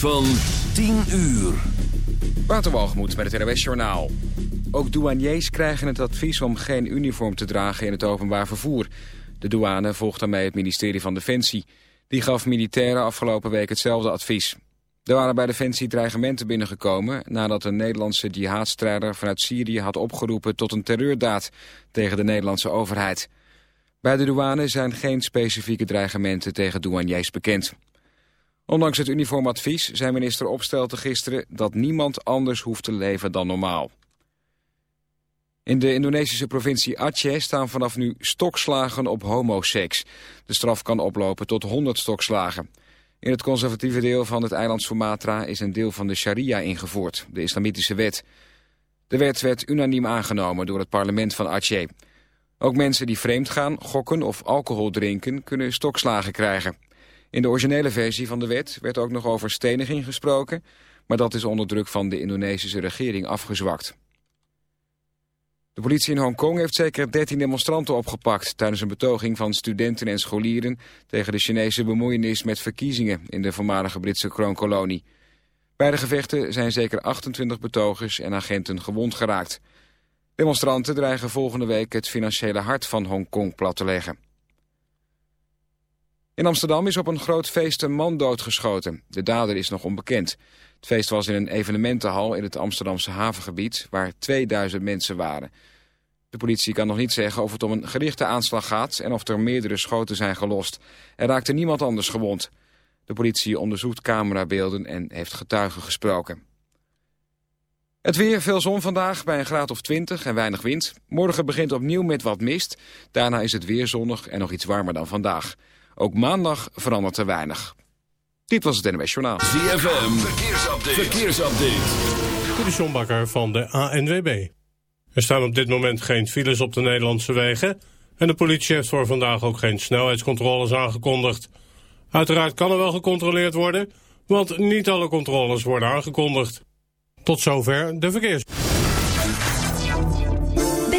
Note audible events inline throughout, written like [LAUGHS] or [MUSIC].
Van 10 uur. Waterwalgemoed met het RWS Journaal. Ook douaniers krijgen het advies om geen uniform te dragen in het openbaar vervoer. De douane volgt daarmee het ministerie van Defensie. Die gaf militairen afgelopen week hetzelfde advies. Er waren bij Defensie dreigementen binnengekomen... nadat een Nederlandse jihadstrijder vanuit Syrië had opgeroepen... tot een terreurdaad tegen de Nederlandse overheid. Bij de douane zijn geen specifieke dreigementen tegen douaniers bekend. Ondanks het uniformadvies zei minister Opstelten gisteren... dat niemand anders hoeft te leven dan normaal. In de Indonesische provincie Aceh staan vanaf nu stokslagen op homoseks. De straf kan oplopen tot 100 stokslagen. In het conservatieve deel van het eiland Sumatra is een deel van de sharia ingevoerd, de islamitische wet. De wet werd unaniem aangenomen door het parlement van Aceh. Ook mensen die vreemd gaan, gokken of alcohol drinken kunnen stokslagen krijgen. In de originele versie van de wet werd ook nog over steniging gesproken... maar dat is onder druk van de Indonesische regering afgezwakt. De politie in Hongkong heeft zeker 13 demonstranten opgepakt... tijdens een betoging van studenten en scholieren... tegen de Chinese bemoeienis met verkiezingen... in de voormalige Britse kroonkolonie. Bij de gevechten zijn zeker 28 betogers en agenten gewond geraakt. Demonstranten dreigen volgende week het financiële hart van Hongkong plat te leggen. In Amsterdam is op een groot feest een man doodgeschoten. De dader is nog onbekend. Het feest was in een evenementenhal in het Amsterdamse havengebied... waar 2000 mensen waren. De politie kan nog niet zeggen of het om een gerichte aanslag gaat... en of er meerdere schoten zijn gelost. Er raakte niemand anders gewond. De politie onderzoekt camerabeelden en heeft getuigen gesproken. Het weer, veel zon vandaag, bij een graad of 20 en weinig wind. Morgen begint opnieuw met wat mist. Daarna is het weer zonnig en nog iets warmer dan vandaag. Ook maandag verandert er weinig. Dit was het NWS Journaal. ZFM, verkeersupdate. verkeersupdate. De Sjombakker van de ANWB. Er staan op dit moment geen files op de Nederlandse wegen... en de politie heeft voor vandaag ook geen snelheidscontroles aangekondigd. Uiteraard kan er wel gecontroleerd worden... want niet alle controles worden aangekondigd. Tot zover de verkeers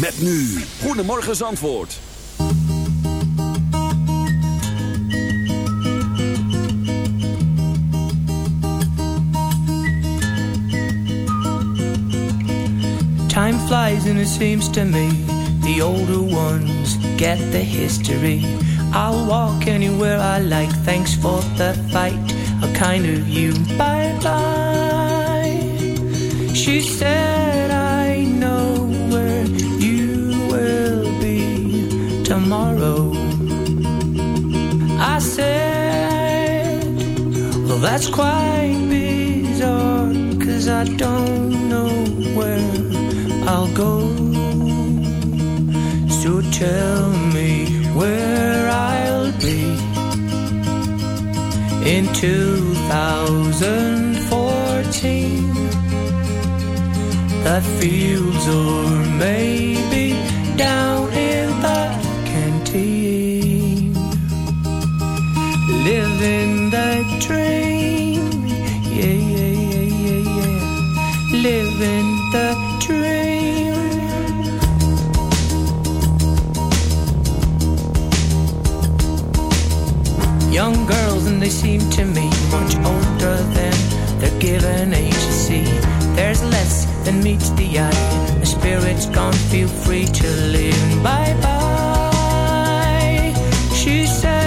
Met nu. Goedemorgen Zandvoort. Time flies and it seems to me The older ones get the history I'll walk anywhere I like Thanks for the fight A kind of you Bye-bye She said that's quite bizarre Cause I don't know where I'll go So tell me where I'll be in 2014. The fields or maybe seem to me much older than their given age. You see, there's less than meets the eye. The spirit's gone, feel free to live. Bye bye. She said,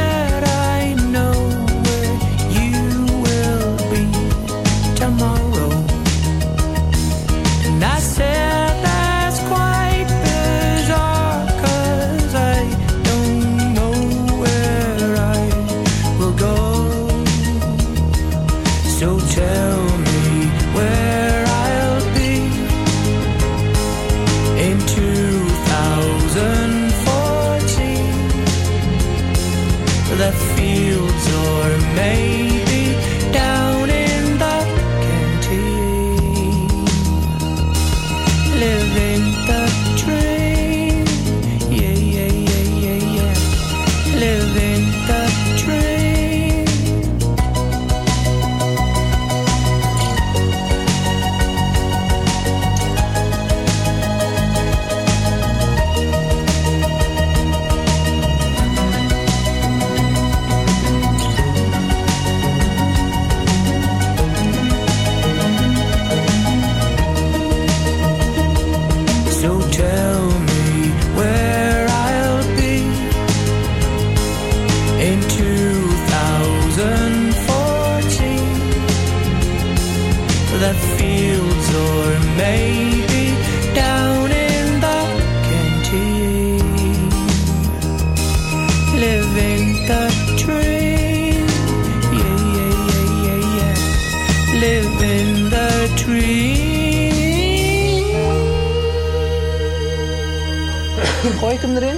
Hem erin?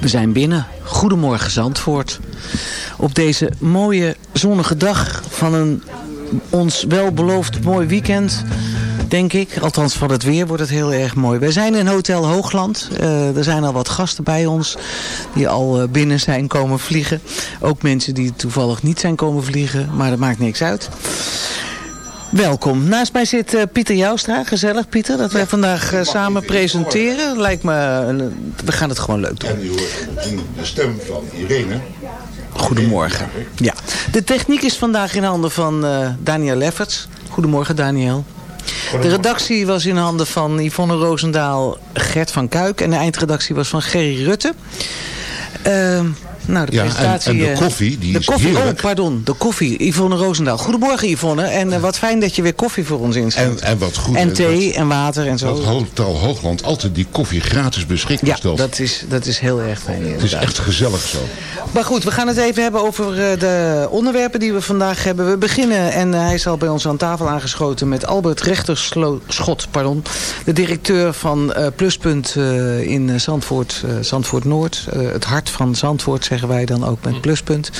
We zijn binnen. Goedemorgen Zandvoort. Op deze mooie zonnige dag van een ons welbeloofd mooi weekend, denk ik. Althans van het weer wordt het heel erg mooi. Wij zijn in Hotel Hoogland. Eh, er zijn al wat gasten bij ons die al eh, binnen zijn komen vliegen. Ook mensen die toevallig niet zijn komen vliegen, maar dat maakt niks uit. Welkom. Naast mij zit eh, Pieter Joustra. Gezellig Pieter, dat wij vandaag eh, samen presenteren. Lijkt me, een- we gaan het gewoon leuk doen. En u hoort de stem van Irene. Goedemorgen. Ja. De techniek is vandaag in handen van eh, Daniel Lefferts. Goedemorgen Daniel. De redactie was in handen van Yvonne Roosendaal, Gert van Kuik. En de eindredactie was van Gerry Rutte. Nou, de Ja, en- presentatie... en de eh, koffie, die de is koffie, heerlijk. Oh, pardon. De koffie. Yvonne Roosendaal. Goedemorgen Yvonne. En eh, wat fijn dat je weer koffie voor ons instelt. En, en wat goed. En thee dat- en water en zo. Dat Hotel Hoogland altijd die koffie gratis beschikbaar Ja, stelt. dat is, dat is heel erg fijn Het is echt gezellig zo. Maar goed, we gaan het even hebben over eh, de onderwerpen die we vandaag hebben. We beginnen, en hij is al bij ons aan tafel aangeschoten... met Albert Rechterschot, pardon, de directeur van Pluspunt in Zandvoort, Zandvoort Noord. Het hart van Zandvoort zeggen wij dan ook met Pluspunt.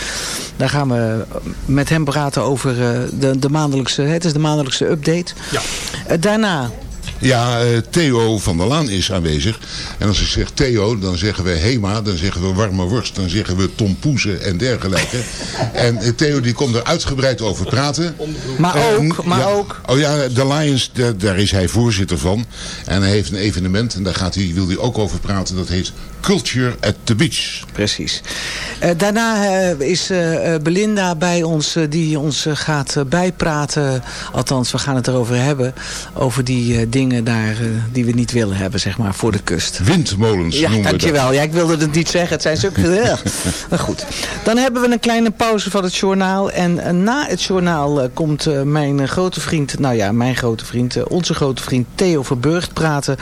Daar gaan we met hem praten over eh, de, de maandelijkse, het is de maandelijkse update. Ja. Eh, daarna Ja, eh, Theo van der Laan is aanwezig. En als ik zeg Theo, dan zeggen we Hema, dan zeggen we warme worst, dan zeggen we tompoezen en dergelijke. [LAUGHS] en Theo die komt er uitgebreid over praten. Maar ook, maar ja, ook... Oh ja, de Lions, daar, daar is hij voorzitter van. En hij heeft een evenement en daar gaat hij, wil hij ook over praten. Dat heet Culture at the Beach. Precies. Eh, daarna eh, is eh, Belinda bij ons, die ons gaat bijpraten. Althans, we gaan het erover hebben. Over die dingen daar die we niet willen hebben, zeg maar, voor de kust. Windmolens Ja, noemen we dat. dankjewel. Ja, ik wilde het niet zeggen. Het zijn zulke... [LAUGHS] Maar goed. Dan hebben we een kleine pauze van het journaal. En na het journaal komt mijn grote vriend... Nou ja, mijn grote vriend. onze grote vriend Theo Verburgt praten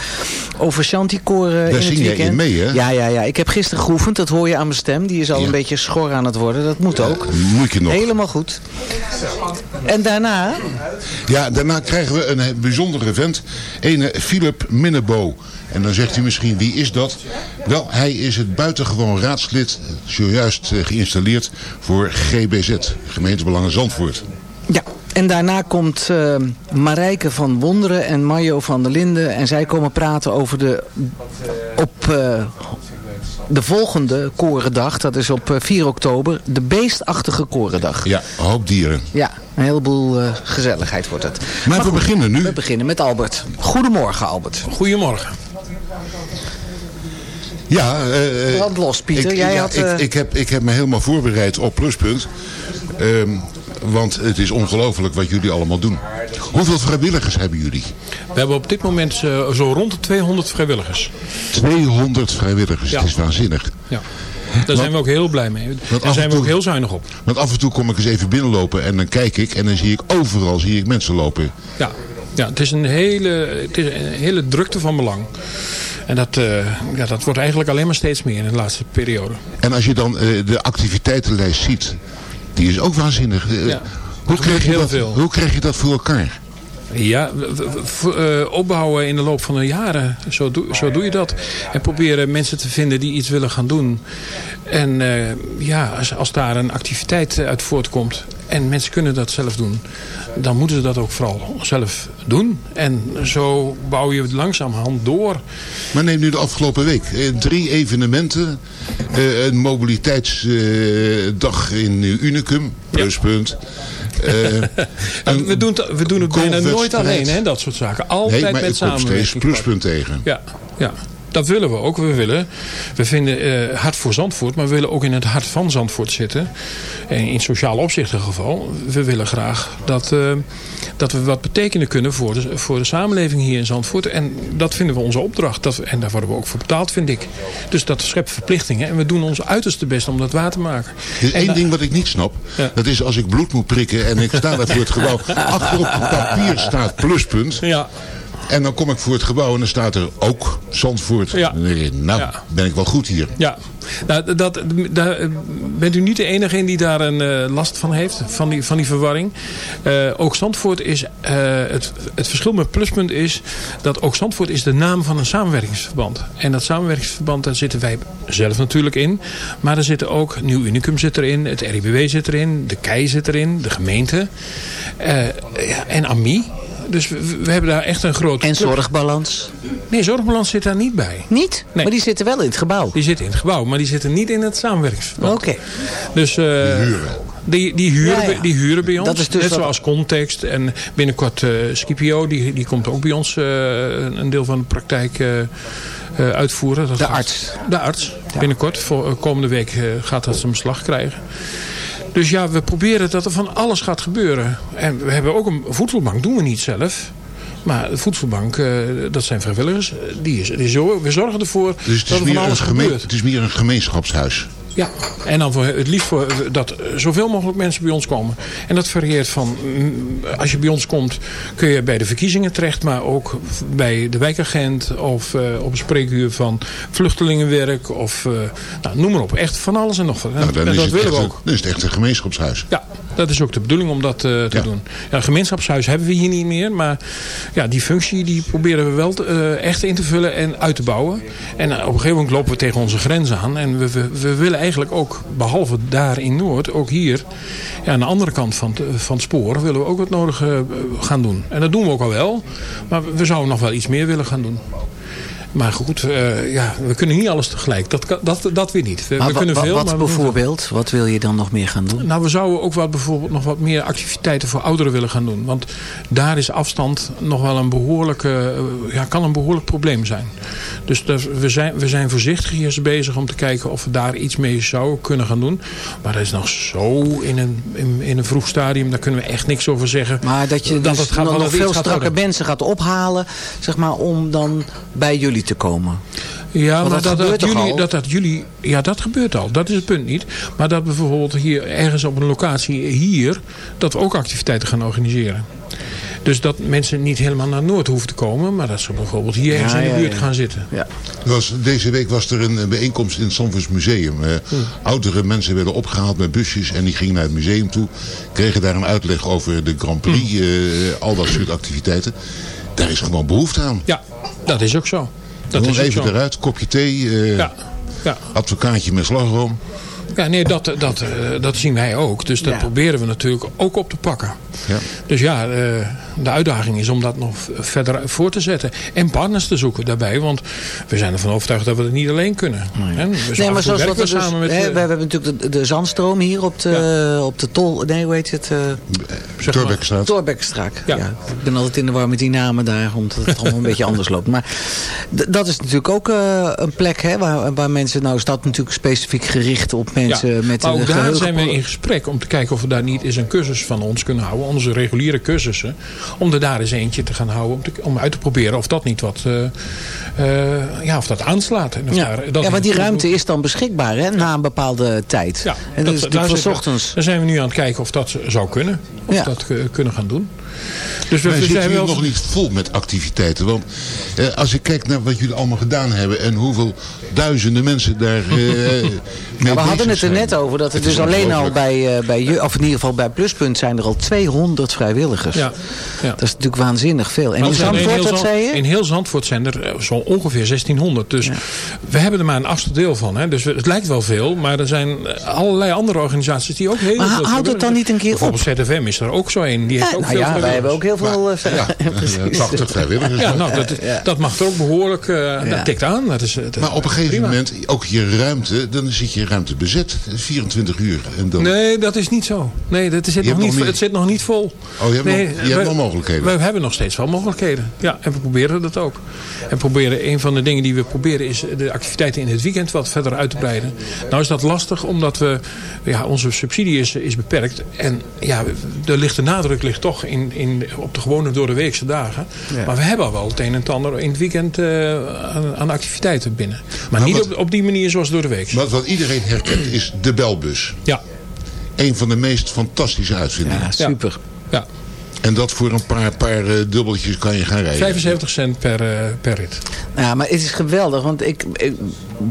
over Chanticoren in het zing jij weekend. in mee, hè? Ja, ja, ja. Ik heb gisteren geoefend. Dat hoor je aan mijn stem. Die is al Ja. een beetje schor aan het worden. Dat moet ook. Moet je nog. Helemaal goed. En daarna... Ja, daarna krijgen we een bijzondere vent. ene Philip Minnebo. En dan zegt u misschien, wie is dat? Wel, hij is het buitengewoon raadslid, zojuist eh, geïnstalleerd voor GBZ, Gemeentebelangen Zandvoort. Ja, en daarna komt uh, Marijke van Wonderen en Mario van der Linden. En zij komen praten over de op uh, de volgende korendag. Dat is op 4 oktober. De beestachtige korendag. Ja, een hoop dieren. Ja, een heleboel uh, gezelligheid wordt het. Maar, maar we goed, beginnen nu. We beginnen met Albert. Goedemorgen Albert. Goedemorgen. Ja, uh, Brand los Pieter. Ik, Jij ja, had, ik, ik, heb, ik heb me helemaal voorbereid op Pluspunt. Um, want het is ongelooflijk wat jullie allemaal doen. Hoeveel vrijwilligers hebben jullie? We hebben op dit moment uh, zo rond de 200 vrijwilligers. 200 vrijwilligers, ja. het is waanzinnig. Ja. Daar want, zijn we ook heel blij mee. Daar zijn we ook heel zuinig op. Want af en toe kom ik eens even binnenlopen en dan kijk ik en dan zie ik overal zie ik mensen lopen. Ja, ja het, is een hele, het is een hele drukte van belang. En dat, uh, ja, dat wordt eigenlijk alleen maar steeds meer in de laatste periode. En als je dan uh, de activiteitenlijst ziet, die is ook waanzinnig. Ja, hoe, krijg je heel dat, veel. hoe krijg je dat voor elkaar? Ja, uh, opbouwen in de loop van de jaren. Zo doe, zo doe je dat. En proberen mensen te vinden die iets willen gaan doen. En uh, ja, als, als daar een activiteit uit voortkomt en mensen kunnen dat zelf doen, dan moeten ze dat ook vooral zelf doen. En zo bouw je het langzamerhand door. Maar neem nu de afgelopen week. Eh, drie evenementen. Eh, een mobiliteitsdag eh, in Unicum. Pluspunt. [LAUGHS] Uh, we, doen we doen het bijna nooit alleen, hè, dat soort zaken. Altijd nee, maar met samenwerking. steeds pluspunt tegen. Ja, ja. Dat willen we ook. We, willen, we vinden uh, hart voor Zandvoort, maar we willen ook in het hart van Zandvoort zitten. En in sociaal opzicht in geval. We willen graag dat, uh, dat we wat betekenen kunnen voor de, voor de samenleving hier in Zandvoort. En dat vinden we onze opdracht. Dat, en daar worden we ook voor betaald, vind ik. Dus dat schept verplichtingen. En we doen ons uiterste best om dat waar te maken. Er is één ding wat ik niet snap. Ja. Dat is als ik bloed moet prikken en ik sta daar voor het gebouw. [LAUGHS] Achter op het papier staat pluspunt. Ja. En dan kom ik voor het gebouw en dan staat er ook Zandvoort. Ja. Ik, nou, Ja. ben ik wel goed hier. Ja, nou, dat, daar bent u niet de enige in die daar een uh, last van heeft, van die, van die verwarring. Uh, ook Zandvoort is, uh, het, het verschil met Pluspunt is, dat ook Zandvoort is de naam van een samenwerkingsverband. En dat samenwerkingsverband, daar zitten wij zelf natuurlijk in. Maar er zitten ook, Nieuw Unicum zit erin, het RIBW zit erin, de KEI zit erin, de gemeente. en AMI. Dus we, we, hebben daar echt een groot... En zorgbalans? Nee, zorgbalans zit daar niet bij. Niet? Nee. Maar die zitten wel in het gebouw? Die zitten in het gebouw, maar die zitten niet in het samenwerkingsverband. Oké. Okay. Dus, uh, die huren. Die, die, huren, ja, ja. die huren bij ons. Dat is dus Net wat... zoals Context. En binnenkort uh, Scipio, die, die komt ook bij ons uh, een deel van de praktijk uitvoeren. Dat de gaat, arts. De arts. Ja. Binnenkort. Voor, komende week gaat dat zijn beslag krijgen. Dus ja, we proberen dat er van alles gaat gebeuren. En we hebben ook een voedselbank, doen we niet zelf. Maar de voedselbank, uh, dat zijn vrijwilligers. Die is, die zo, we zorgen ervoor dus het dat er van alles gebeurt. Het is meer een gemeenschapshuis. Ja, en dan voor, het liefst voor dat zoveel mogelijk mensen bij ons komen. En dat varieert van, als je bij ons komt, kun je bij de verkiezingen terecht, maar ook bij de wijkagent of uh, op een spreekuur van vluchtelingenwerk of uh, nou, noem maar op. Echt van alles en nog wat. Nou, en dat willen we ook. Een, dan is het echt een gemeenschapshuis. Ja, dat is ook de bedoeling om dat uh, te ja. doen. Ja, een gemeenschapshuis hebben we hier niet meer, maar ja, die functie die proberen we wel te, echt in te vullen en uit te bouwen. En op een gegeven moment lopen we tegen onze grens aan en we, we, we willen eigenlijk ook, behalve daar in Noord, ook hier, ja, aan de andere kant van het, van het spoor, willen we ook wat nodig gaan doen. En dat doen we ook al wel, maar we zouden nog wel iets meer willen gaan doen. Maar goed, uh, ja, we kunnen niet alles tegelijk. Dat, dat, dat weer niet. We, maar we kunnen veel, wat maar bijvoorbeeld? Wat wil je dan nog meer gaan doen? Nou, we zouden ook wat, bijvoorbeeld nog wat meer activiteiten voor ouderen willen gaan doen. Want daar is afstand nog wel een behoorlijke, ja, kan een behoorlijk probleem zijn. Dus dat, we, zijn, we zijn voorzichtig hier bezig om te kijken of we daar iets mee zouden kunnen gaan doen. Maar dat is nog zo in een, in, in een vroeg stadium, daar kunnen we echt niks over zeggen. Maar dat je dat dus het gaat, nog veel strakke mensen gaat ophalen, zeg maar, om dan bij jullie te komen. Ja, Want maar dat dat, jullie, al? dat dat jullie... Ja, dat gebeurt al. Dat is het punt niet. Maar dat bijvoorbeeld hier ergens op een locatie hier... dat we ook activiteiten gaan organiseren. Dus dat mensen niet helemaal naar Noord hoeven te komen... maar dat ze bijvoorbeeld hier ergens Ja, in de buurt ja. gaan zitten. Ja. Was, deze week was er een bijeenkomst in het Zandvoorts Museum. Uh, Oudere mensen werden opgehaald met busjes en die gingen naar het museum toe. Kregen daar een uitleg over de Grand Prix, uh, al dat soort activiteiten. daar is gewoon behoefte aan. Ja, dat is ook zo. Dat Gewoon is ook even zo. eruit, kopje thee, eh, Ja, ja. advocaatje met slagroom. Ja, nee, dat, dat, eh, dat zien wij ook. Dus dat Ja. proberen we natuurlijk ook op te pakken. Ja. Dus ja, eh, de uitdaging is om dat nog verder voor te zetten. En partners te zoeken daarbij. Want we zijn ervan overtuigd dat we het niet alleen kunnen. Hè? Dus af Nee, maar zoals wat we we dus, samen met... hè, eh, we hebben natuurlijk de, de zandstroom hier op de, op de tol, nee hoe heet het, eh maar- Torbekstraat. Torbekstraat. Ja. Ja. ik ben altijd in de war met die namen daar, omdat het allemaal een [LAUGHS] beetje anders loopt. Maar dat is natuurlijk ook eh, een plek hè, waar, waar mensen, nou is dat natuurlijk specifiek gericht op mensen met maar ook daar zijn we in gesprek om te kijken of we daar niet eens een cursus van ons kunnen houden. Onze reguliere cursussen. Om er daar eens eentje te gaan houden. Om, te- om uit te proberen of dat niet wat eh, eh, ja, of dat aanslaat. En of Ja, daar- dat ja, maar die ruimte is dan beschikbaar hè, na een bepaalde tijd. Ja, en dat, is daar zitten- ochtends. Daar zijn we nu aan het kijken of dat zou kunnen. Of Ja. dat eh, kunnen gaan doen. Dus we, Wij we zitten zijn hier wel... nog niet vol met activiteiten. Want eh, als ik kijk naar wat jullie allemaal gedaan hebben... en hoeveel duizenden mensen daar eh, [LAUGHS] mee Ja, we hadden het er net over dat Het dus alleen al bij, eh, bij, of in ieder geval bij Pluspunt zijn er al 200 vrijwilligers. Ja, ja. Dat is natuurlijk waanzinnig veel. En Maar in er Zandvoort, heel wat zei je? In heel Zandvoort zijn er eh, zo ongeveer 1600. Dus we hebben er maar een achtste deel van. Hè. Dus het lijkt wel veel. Maar er zijn eh, allerlei andere organisaties die ook heel Maar veel houdt het dan niet een keer op? Bijvoorbeeld ZFM is er ook zo een. Die heeft ook nou veel hebben ook heel veel... eh, [LAUGHS] Ja, precies. ja, 80 vrijwilligers. Ja, nou, dat, dat mag er ook behoorlijk... eh, Dat tikt aan. Dat is, dat- Maar op een gegeven prima. moment, ook je ruimte, dan zit je ruimte bezet. 24 uur. En dan, Nee, dat is niet zo. Nee, dat zit nog niet, nog het zit nog niet vol. Oh, je hebt nee, nog- je hebt we- nog mogelijkheden. We hebben nog steeds wel mogelijkheden. Ja, en we proberen dat ook. En proberen, een van de dingen die we proberen is de activiteiten in het weekend wat verder uit te breiden. Nou is dat lastig omdat we, ja, onze subsidie is, is beperkt. En ja, de lichte nadruk ligt toch in, in, op de gewone door de weekse dagen. Ja. Maar we hebben al wel het een en het ander in het weekend eh, aan, aan activiteiten binnen. Maar, Maar niet wat- op, op die manier zoals door de week. Wat, wat iedereen herkent is de belbus. Ja, Een van de meest fantastische uitvindingen. Ja, super. ja. En dat voor een paar, paar eh, dubbeltjes kan je gaan rijden. 75 cent per, eh, per rit. Ja, maar het is geweldig, want ik, ik-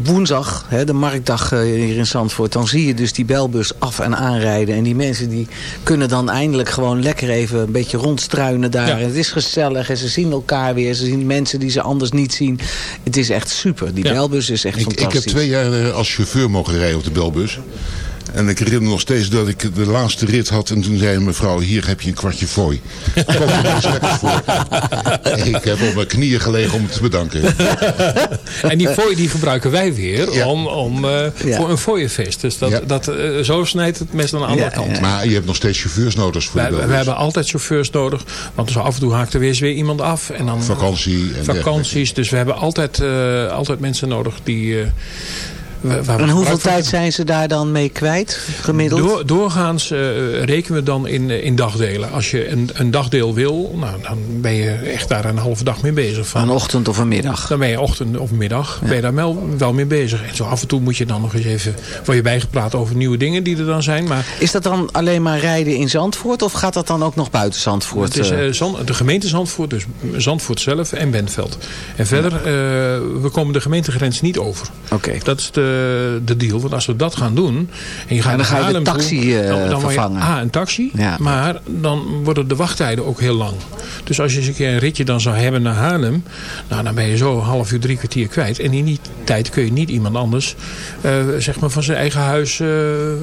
woensdag, hè, de marktdag eh, hier in Zandvoort, dan zie je dus die belbus af en aanrijden. En die mensen die kunnen dan eindelijk gewoon lekker even een beetje rondstruinen daar. Ja. En het is gezellig en ze zien elkaar weer. Ze zien mensen die ze anders niet zien. Het is echt super. Die Ja. belbus is echt Ik, ik heb fantastisch. twee jaar als chauffeur mogen rijden op de belbus. En ik herinner me nog steeds dat ik de laatste rit had. En toen zei een mevrouw, hier heb je een kwartje fooi. [LAUGHS] Koop er eens lekker voor. Ik heb op mijn knieën gelegen om het te bedanken. [LAUGHS] En die fooi die gebruiken wij weer Ja. om, om, eh, Ja. voor een fooienfeest. Dus dat, Ja. dat, eh, zo snijdt het mes aan de andere Ja, kant. ja. Maar je hebt nog steeds chauffeurs nodig voor Wij, de wij belbus. hebben altijd chauffeurs nodig. Want zo af en toe haakt er weer eens weer iemand af. En dan Vakantie en vakanties. Dus we hebben altijd, eh, altijd mensen nodig die... waar En hoeveel tijd zijn ze daar dan mee kwijt, gemiddeld? Door, doorgaans eh, rekenen we dan in, eh, in dagdelen. Als je een, een dagdeel wil, nou, dan ben je echt daar een halve dag mee bezig. Van. Een ochtend of een middag? Dan ben je ochtend of middag ben je daar wel, wel mee bezig. En zo af en toe moet je dan nog eens even... word je bijgepraat over nieuwe dingen die er dan zijn. Maar Is dat dan alleen maar rijden in Zandvoort of gaat dat dan ook nog buiten Zandvoort? het is eh? Zand- de gemeente Zandvoort, dus Zandvoort zelf en Bentveld. En verder, we komen de gemeentegrens niet over. Oké. Dat is de, de deal. Want als we dat gaan doen... En je gaat dan naar ga je de taxi, eh, dan, dan word je vervangen. A, een taxi. Ja. Maar dan worden de wachttijden ook heel lang. Dus als je eens een keer een ritje dan zou hebben naar Haarlem... Nou, dan ben je zo een half uur, drie kwartier kwijt. En in die tijd kun je niet iemand anders... eh, zeg maar van zijn eigen huis eh,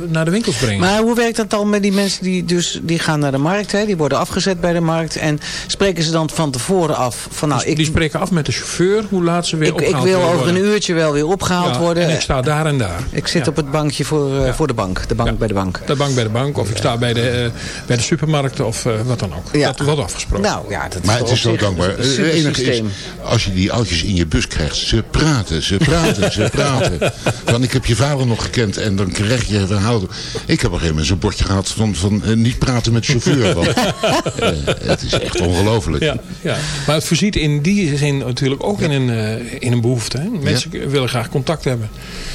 naar de winkels brengen. Maar hoe werkt dat dan met die mensen die, dus, die gaan naar de markt? Hè? Die worden afgezet bij de markt. En spreken ze dan van tevoren af van nou, die ik, spreken af met de chauffeur hoe laat ze weer ik, ik opgehaald wil over een worden. uurtje wel weer opgehaald Ja, worden. En ik sta daar en daar. Ik zit Ja. op het bankje voor, eh, voor de bank. De bank Ja. bij de bank. De bank bij de bank. Of ik sta bij de, eh, bij de supermarkt of eh, wat dan ook. Ja. Dat wordt afgesproken. Nou ja, dat Maar is het is zo dankbaar. Het enige is, als je die oudjes in je bus krijgt, ze praten, ze praten, ze [LAUGHS] praten. Van ik heb je vader nog gekend en dan krijg je verhaal. Ik heb op een gegeven moment zo'n bordje gehad van, van niet praten met chauffeur. Want, [LAUGHS] eh, het is echt ongelooflijk. Ja, ja. Maar het voorziet in die zin natuurlijk ook in een, eh, in een behoefte. Hè? Mensen willen graag contact hebben.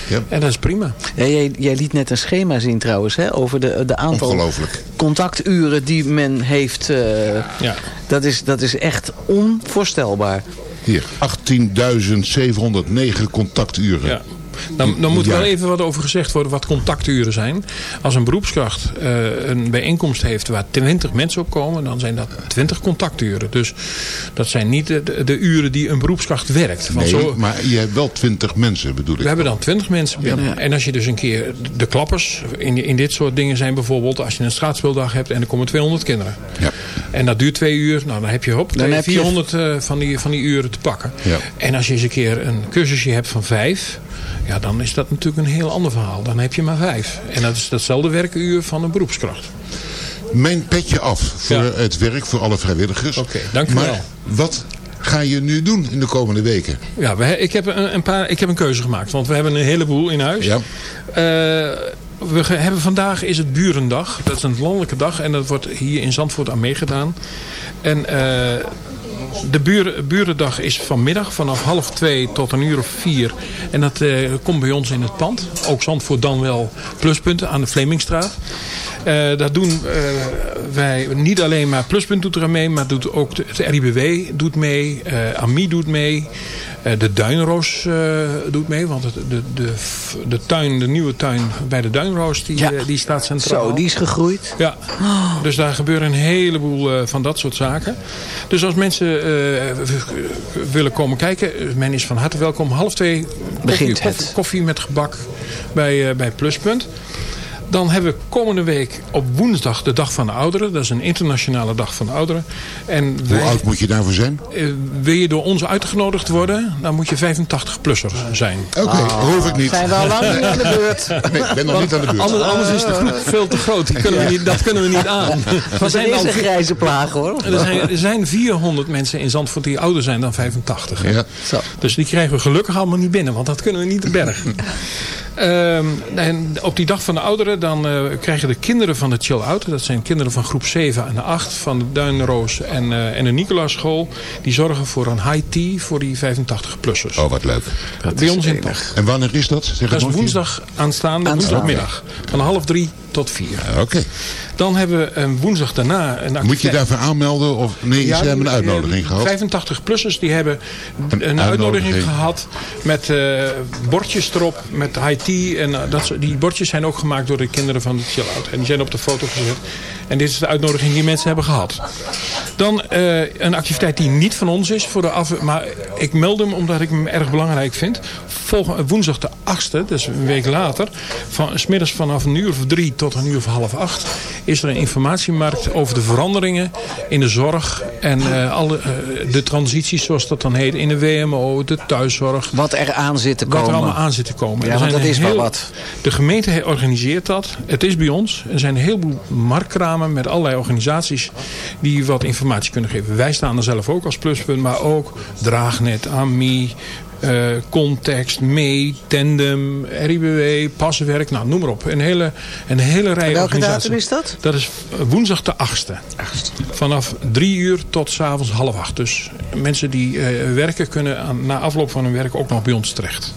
Ja. En dat is prima. Ja, jij, jij liet net een schema zien trouwens, hè, over de, de aantal contacturen die men heeft. eh, Ja. dat, is, dat is echt onvoorstelbaar. Hier, 18.709 contacturen. Ja. Dan, dan moet Ja. wel even wat over gezegd worden wat contacturen zijn. Als een beroepskracht eh, een bijeenkomst heeft waar 20 mensen op komen, dan zijn dat 20 contacturen. Dus dat zijn niet de, de, de uren die een beroepskracht werkt. Want Nee, zo, maar je hebt wel twintig mensen bedoel ik. we hebben dan 20 mensen binnen. Ja. En als je dus een keer de klappers in, in dit soort dingen zijn bijvoorbeeld als je een straatspeeldag hebt en er komen 200 kinderen. Ja. En dat duurt twee uur. Nou, dan heb je hop, Dan heb je- 400 eh, van, die, van die uren te pakken. Ja. En als je eens een keer een cursusje hebt van vijf. Ja, dan is dat natuurlijk een heel ander verhaal. Dan heb je maar vijf. En dat is datzelfde werkuur van een beroepskracht. Mijn petje af voor Ja. het werk, voor alle vrijwilligers. Oké, dank u maar wel. wat ga je nu doen in de komende weken? Ja, we, ik, heb een, een paar, ik heb een keuze gemaakt. Want we hebben een heleboel in huis. Ja. Eh, we hebben vandaag is het Burendag. Dat is een landelijke dag. En dat wordt hier in Zandvoort aan meegedaan. En eh, de buren, Burendag is vanmiddag vanaf half twee tot een uur of vier. En dat eh, komt bij ons in het pand. Ook Zandvoort dan wel pluspunten aan de Vlemingstraat. Eh, dat doen wij niet alleen maar Pluspunt doet er aan mee, maar doet ook de, het RIBW doet mee, eh AMI doet mee, de Duinroos eh, doet mee, want het, de, de, de tuin, de nieuwe tuin bij de Duinroos, die, Ja. eh, die staat centraal. Zo, die is gegroeid. Ja, dus daar gebeuren een heleboel eh, van dat soort zaken. Dus als mensen eh, willen komen kijken, eh, men is van harte welkom. Half twee Begint koffie, het. koffie met gebak bij, eh, bij Pluspunt. Dan hebben we komende week op woensdag de Dag van de Ouderen. Dat is een internationale Dag van de Ouderen. En Hoe wij, oud moet je daarvoor zijn? eh, wil je door ons uitgenodigd worden, dan moet je 85-plusser zijn. Oké, hoef ik niet. Zijn we al lang niet aan de beurt? [LAUGHS] Nee, ik ben nog niet aan de beurt. Anders, anders is de groep veel te groot. Die kunnen we niet, dat kunnen we niet aan. [LAUGHS] Want er is al een grijze plaag hoor. [LAUGHS] er zijn, er zijn 400 mensen in Zandvoort die ouder zijn dan 85. hè. Ja. Zo. Dus die krijgen we gelukkig allemaal niet binnen, want dat kunnen we niet te bergen. Ehm, en op die dag van de ouderen dan eh, krijgen de kinderen van de Chill Out, dat zijn kinderen van groep 7 en 8 van de Duinroos en, eh, en de Nicolaaschool, die zorgen voor een high tea voor die 85-plussers. Oh, wat leuk. Bij ons in. En wanneer is dat? Zeg het Dat is woensdag aanstaande, Aanstaande. woensdagmiddag. Van half drie tot vier. Oké. Dan hebben we een woensdag daarna een activiteit. Moet je daarvoor aanmelden? Of nee, ze hebben een uitnodiging gehad? 85-plussers die hebben een, uitnodiging. uitnodiging gehad met eh, bordjes erop, met high tea. En, eh, dat, die bordjes zijn ook gemaakt door de kinderen van de Chill Out. En die zijn op de foto gezet. En dit is de uitnodiging die mensen hebben gehad. Dan eh, een activiteit die niet van ons is, voor de af, maar ik meld hem omdat ik hem erg belangrijk vind. Volgende, woensdag de 8e, dus een week later, van, 's middags vanaf een uur of drie tot een uur of half acht, is er een informatiemarkt over de veranderingen in de zorg en eh, alle, eh, de transities, zoals dat dan heet, in de WMO, de thuiszorg. Wat er aan zit te Wat komen. er allemaal aan zit te komen. Ja, want dat is wel wat. De gemeente organiseert dat. Het is bij ons. Er zijn een heleboel marktkramen met allerlei organisaties die wat informatie kunnen geven. Wij staan er zelf ook als pluspunt, maar ook Draagnet, AMI, eh, Context, mee, Tandem, RIBW, Passenwerk, nou noem maar op. Een hele, een hele rij Welke organisaties. datum is dat? Dat is eh, woensdag de 8e. Vanaf drie uur tot s'avonds half acht. Dus mensen die eh, werken kunnen aan, na afloop van hun werk ook nog bij ons terecht.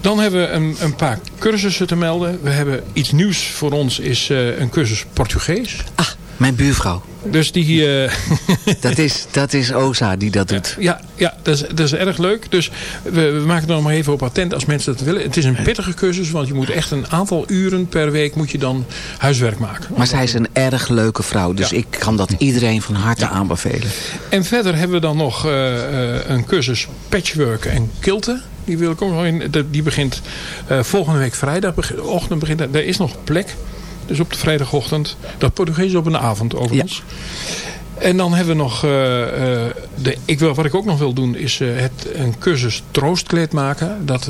Dan hebben we een, een paar cursussen te melden. We hebben iets nieuws voor ons, is eh, een cursus Portugees. Ah, mijn buurvrouw. Dus die... eh, [LAUGHS] Dat is, dat is Oza die dat doet. ja, ja dat, is, dat is erg leuk. Dus we, we maken er nog maar even op attent als mensen dat willen. Het is een pittige cursus, want je moet echt een aantal uren per week moet je dan huiswerk maken. Maar zij is een erg leuke vrouw. Dus ik kan dat iedereen van harte aanbevelen. En verder hebben we dan nog eh, eh, een cursus patchwork en kilten. Die wil ik ook nog in. Die begint volgende week vrijdag. beg- Ochtend begint. Er is nog plek. Dus op de vrijdagochtend. Dat Portugees op een avond overigens. En dan hebben we nog, eh, eh, de, ik wil, wat ik ook nog wil doen, is eh, het, een cursus troostkleed maken. Dat,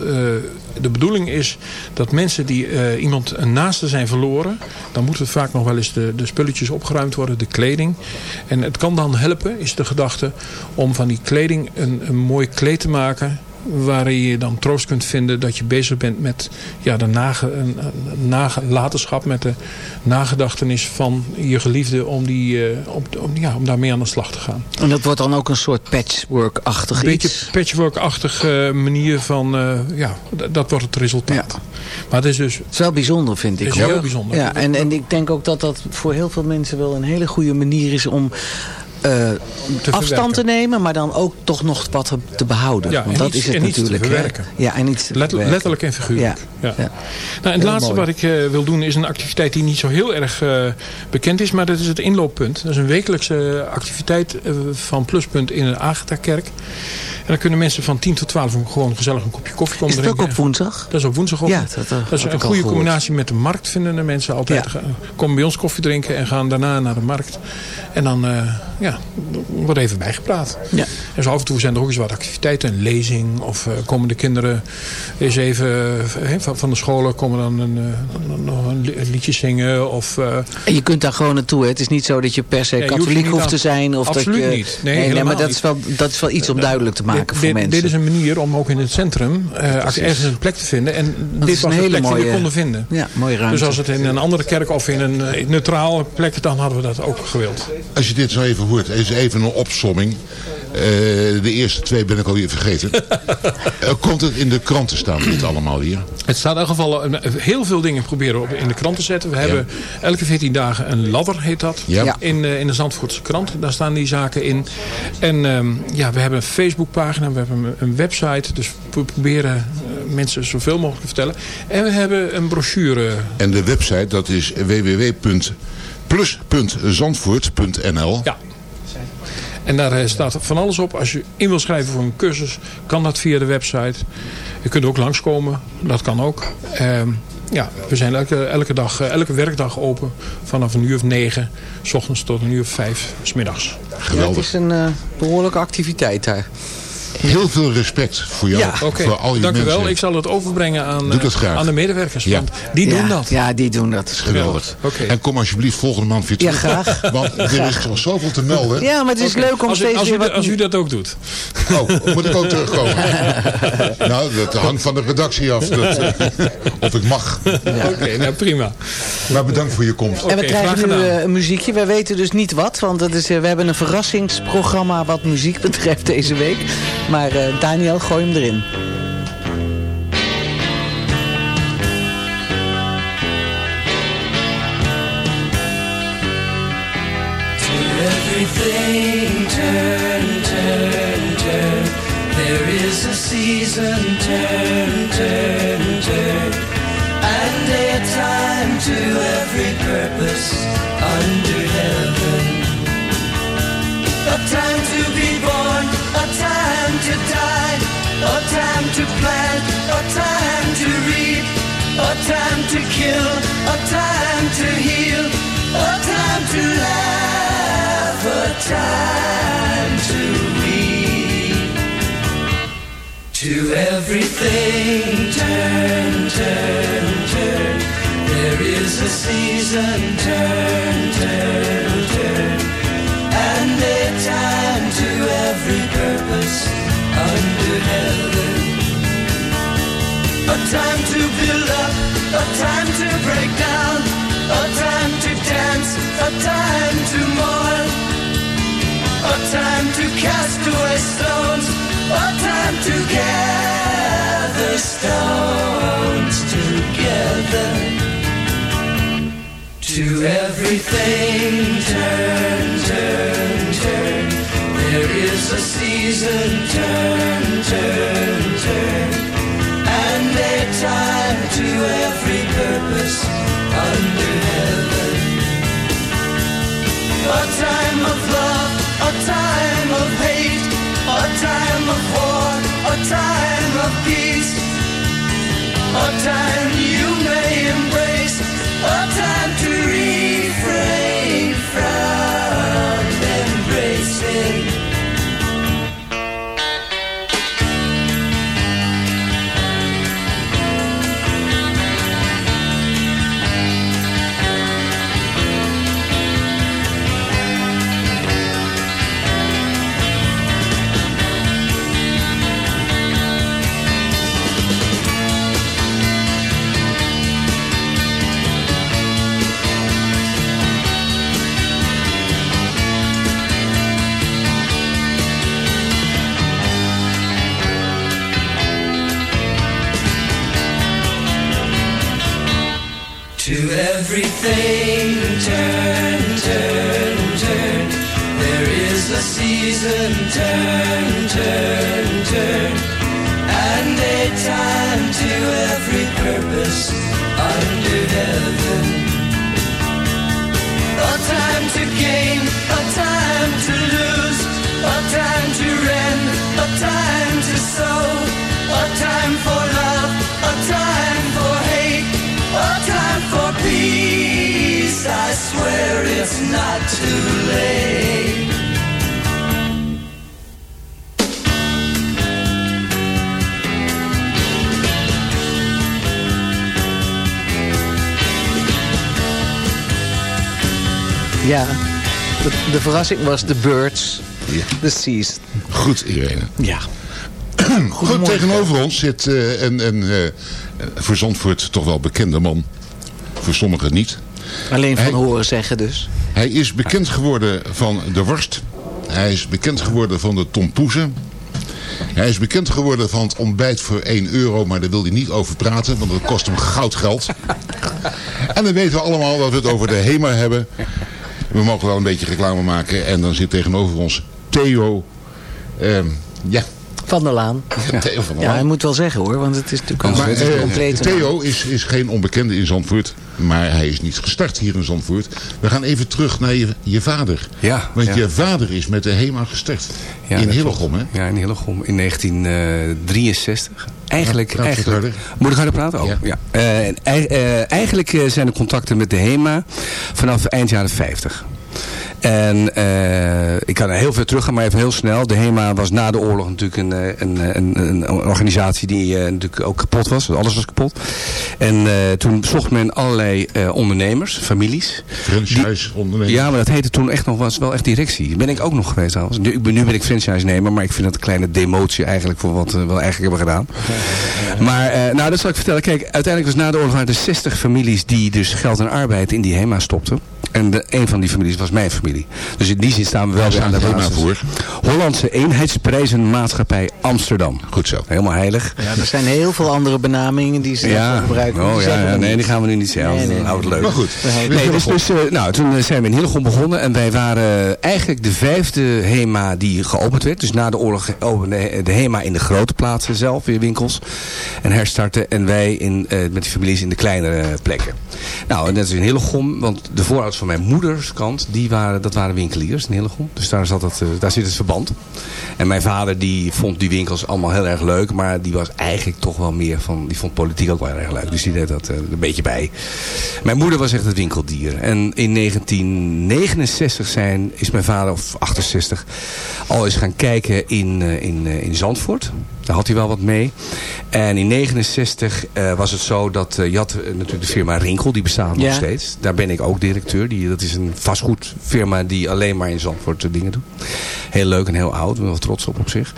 de bedoeling is dat mensen die iemand een naaste zijn verloren, dan moeten vaak nog wel eens de, de spulletjes opgeruimd worden, de kleding. En het kan dan helpen, is de gedachte, om van die kleding een, een mooi kleed te maken waarin je dan troost kunt vinden dat je bezig bent met ja, de nage, nagelatenschap, met de nagedachtenis van je geliefde om, die, eh, om, om, ja, om daarmee aan de slag te gaan. En dat wordt dan ook een soort patchwork-achtig Een beetje patchwork-achtige manier van, eh, ja, dat wordt het resultaat. Maar het is dus... Het is wel bijzonder, vind ik. Het is heel bijzonder. Ja, en, en ik denk ook dat dat voor heel veel mensen wel een hele goede manier is om uh, afstand te nemen, maar dan ook toch nog wat te, behouden. Ja, Want dat iets, is het natuurlijk. Te verwerken. Ja, en iets Let, letterlijk en figuurlijk. Ja. ja. Nou, en het laatste mooi. wat ik uh, wil doen is een activiteit die niet zo heel erg uh, bekend is, maar dat is het inlooppunt. Dat is een wekelijkse activiteit van Pluspunt in de Agatha-kerk. En dan kunnen mensen van 10 tot 12 gewoon gezellig een kopje koffie komen drinken. Is dat ook op woensdag? Dat is op woensdag. Ja, dat, dat is een goede combinatie met de markt vinden de mensen altijd. Komen bij ons koffie drinken en gaan daarna naar de markt. En dan ja, wordt even bijgepraat. Ja. En zo af en toe zijn er ook eens wat activiteiten. Een lezing of uh, komen de kinderen eens even uh, van, van de scholen komen dan een, nog een liedje zingen. Of, en je kunt daar gewoon naartoe. Hè? Het is niet zo dat je per se nee, katholiek hoeft aan, te zijn. Of absoluut dat je, niet. Nee, nee, nee maar dat is, wel, dat is wel iets om duidelijk te maken dit, voor dit, mensen. Dit is een manier om ook in het centrum ergens een plek te vinden. En dat dit was een een hele plek mooie, die we konden vinden. Ja, mooie ruimte. Dus als het in een andere kerk of in een neutrale plek, dan hadden we dat ook gewild. Als je dit zo even hoort, is even een opsomming. Uh, de eerste twee ben ik alweer vergeten. uh, [LAUGHS] komt het in de kranten staan, dit allemaal hier? Het staat in ieder geval, heel veel dingen proberen we in de krant te zetten. We hebben elke 14 dagen een ladder, heet dat, ja. in, uh, in de Zandvoortse krant. Daar staan die zaken in. En um, ja, we hebben een Facebookpagina, we hebben een website. Dus we proberen mensen zoveel mogelijk te vertellen. En we hebben een brochure. En de website, dat is www.plus.zandvoort.nl Ja. En daar staat van alles op. Als je in wil schrijven voor een cursus, kan dat via de website. Je kunt ook langskomen, dat kan ook. Um, ja, we zijn elke, elke, dag, elke werkdag open. Vanaf een uur of negen, s ochtends tot een uur of vijf, s middags. Geweldig. Ja, het is een uh, behoorlijke activiteit daar. Heel veel respect voor jou, ja, okay. voor al je Dank mensen. u wel. Ik zal het overbrengen aan, Doe dat graag. aan de medewerkers. Ja. Want die doen dat. Ja, die doen dat. Geweldig. Ja, okay. En kom alsjeblieft volgende maand weer terug. Ja, graag. Want er is nog zoveel te melden. Ja, maar het is okay. leuk om als steeds u, als weer u, wat... Als u dat ook doet. Oh, moet ik ook terugkomen? [LAUGHS] nou, dat hangt van de redactie af. Dat, of ik mag. Ja. Oké, okay, nou prima. Maar bedankt voor je komst. En we krijgen nu uh, een muziekje. We weten dus niet wat. Want dat is, uh, we hebben een verrassingsprogramma wat muziek betreft deze week. Maar uh, Daniel, gooi hem erin. everything turn, turn, turn. There is a season, turn, turn, turn. And a time to every purpose under heaven. A time to die, a time to plant, a time to reap, a time to kill, a time to heal, a time to laugh, a time to weep. To everything turn, turn, turn. There is a season, turn, turn, turn. And a time to every purpose under heaven. A time to build up, a time to break down, a time to dance, a time to mourn, a time to cast away stones, a time to gather stones together. To everything turn, turn, turn. There is a season, turn, turn, turn. And a time to every purpose under heaven. A time of love, a time of hate, a time of war, a time of peace. A time you may embrace, a time to everything turn, turn, turn. There is the season turn, turn, turn, and daytime to Ja, de, de verrassing was de Birds, de Seas. Goed, Irene. Ja. Goed, tegenover ons zit eh, een, een eh, voor Zandvoort toch wel bekende man. Voor sommigen niet. Alleen van Hij- horen zeggen dus. Hij is bekend geworden van de worst. Hij is bekend geworden van de tompoezen. Hij is bekend geworden van het ontbijt voor 1 euro, maar daar wil hij niet over praten, want dat kost hem goud geld. En dan weten we allemaal dat we het over de HEMA hebben. We mogen wel een beetje reclame maken. En dan zit tegenover ons Theo. ehm, ja. Van der Laan. Theo van der Ja, hij moet wel zeggen hoor, want het is natuurlijk Maar, een eh, complete. Theo is, is geen onbekende in Zandvoort. Maar hij is niet gestart hier in Zandvoort. We gaan even terug naar je, je vader. Ja, Want ja. je vader is met de HEMA gestart. Ja, in Hillegom, hè? Ja, in Hillegom in 1963. Eigenlijk, praat je eigenlijk harder? moet ik harder praten? Oh, ja. Eh, eh, eigenlijk eh, zijn de contacten met de HEMA vanaf eind jaren 50. En eh, ik kan er heel veel terug gaan, maar even heel snel. De HEMA was na de oorlog natuurlijk een, eh, een, een, een organisatie die eh, natuurlijk ook kapot was. Alles was kapot. En eh, toen zocht men allerlei eh, ondernemers, families. Franchise ondernemers. Ja, maar dat heette toen echt nog was wel echt directie. Ben ik ook nog geweest trouwens. Nu, ik ben, nu ben ik franchise-nemer, maar ik vind dat een kleine demotie eigenlijk voor wat we wel eigenlijk hebben gedaan. Maar, eh, nou dat zal ik vertellen. Kijk, uiteindelijk was na de oorlog waren er 60 families die dus geld en arbeid in die HEMA stopten. En de, een van die families was mijn familie. Dus in die zin staan we wel weer aan de basis. voor? Hollandse Eenheidsprijzenmaatschappij Amsterdam. Goed zo. Helemaal heilig. Ja, er zijn heel veel andere benamingen die ze Ja, gebruiken. oh, ja, nee, die gaan we nu niet zeggen. Nee, nee, leuk. Maar goed. Nee, dus, dus, eh, nou, toen eh, zijn we in Hillegom begonnen. En wij waren eigenlijk de vijfde HEMA die geopend werd. Dus na de oorlog opende de HEMA in de grote plaatsen zelf, weer winkels. En herstarten. En wij in, eh, met die families in de kleinere plekken. Nou, en dat is in Hillegom. Want de voorouders van mijn moeders kant, die waren, dat waren winkeliers in Hillegom. Dus daar, zat het, eh, daar zit het verband. En mijn vader die vond die winkels allemaal heel erg leuk. Maar die was eigenlijk toch wel meer van... Die vond politiek ook wel heel erg leuk. Dus die deed dat eh, een beetje bij. Mijn moeder was echt het winkeldier. En in 1969 zijn, is mijn vader, of 68, al eens gaan kijken in, eh, in, in Zandvoort. Daar had hij wel wat mee. En in 69 eh, was het zo dat je had eh, natuurlijk de firma Rinkel, die bestaat nog steeds. Daar ben ik ook directeur. Die, dat is een vastgoedfirma die alleen maar in Zandvoort dingen doet. Heel leuk en heel oud. Ik ben wel trots op op zich.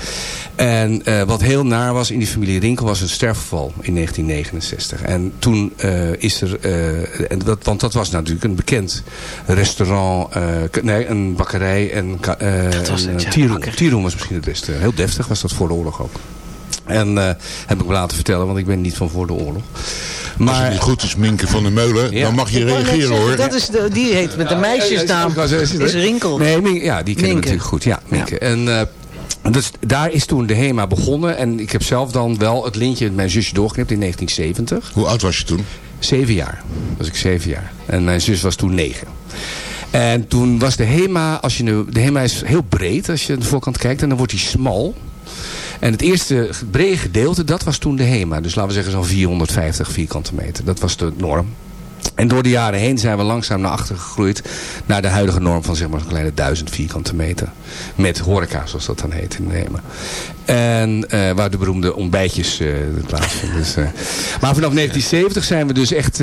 En wat heel naar was in die familie Rinkel was een sterfgeval in 1969. En toen is er, en dat, want dat was natuurlijk een bekend restaurant, nee, een bakkerij en eh, was het, ja, was misschien het beste. Heel deftig was dat voor de oorlog ook. En eh, heb ik me laten vertellen, want ik ben niet van voor de oorlog. Als het Maar niet goed is, Minke van der Meulen, Ja. dan mag je reageren zeggen, hoor. Dat is de, die heet met de meisjesnaam. Is Rinkel. Nee, Mink- ja, die kennen we natuurlijk goed. Ja, Minke. En eh, dus daar is toen de HEMA begonnen. En ik heb zelf dan wel het lintje met mijn zusje doorgeknipt in 1970. Hoe oud was je toen? Zeven jaar. Was ik zeven jaar. En mijn zus was toen negen. En toen was de HEMA, als je nu, de HEMA is heel breed als je aan de voorkant kijkt. En dan wordt die smal. En het eerste brede gedeelte, dat was toen de HEMA. Dus laten we zeggen zo'n 450 vierkante meter. Dat was de norm. En door de jaren heen zijn we langzaam naar achter gegroeid. Naar de huidige norm van zeg maar een kleine duizend vierkante meter. Met horeca, zoals dat dan heet in HEMA. En eh, waar de beroemde ontbijtjes eh plaatsvinden. Dus, eh. Maar vanaf 1970 zijn we dus echt,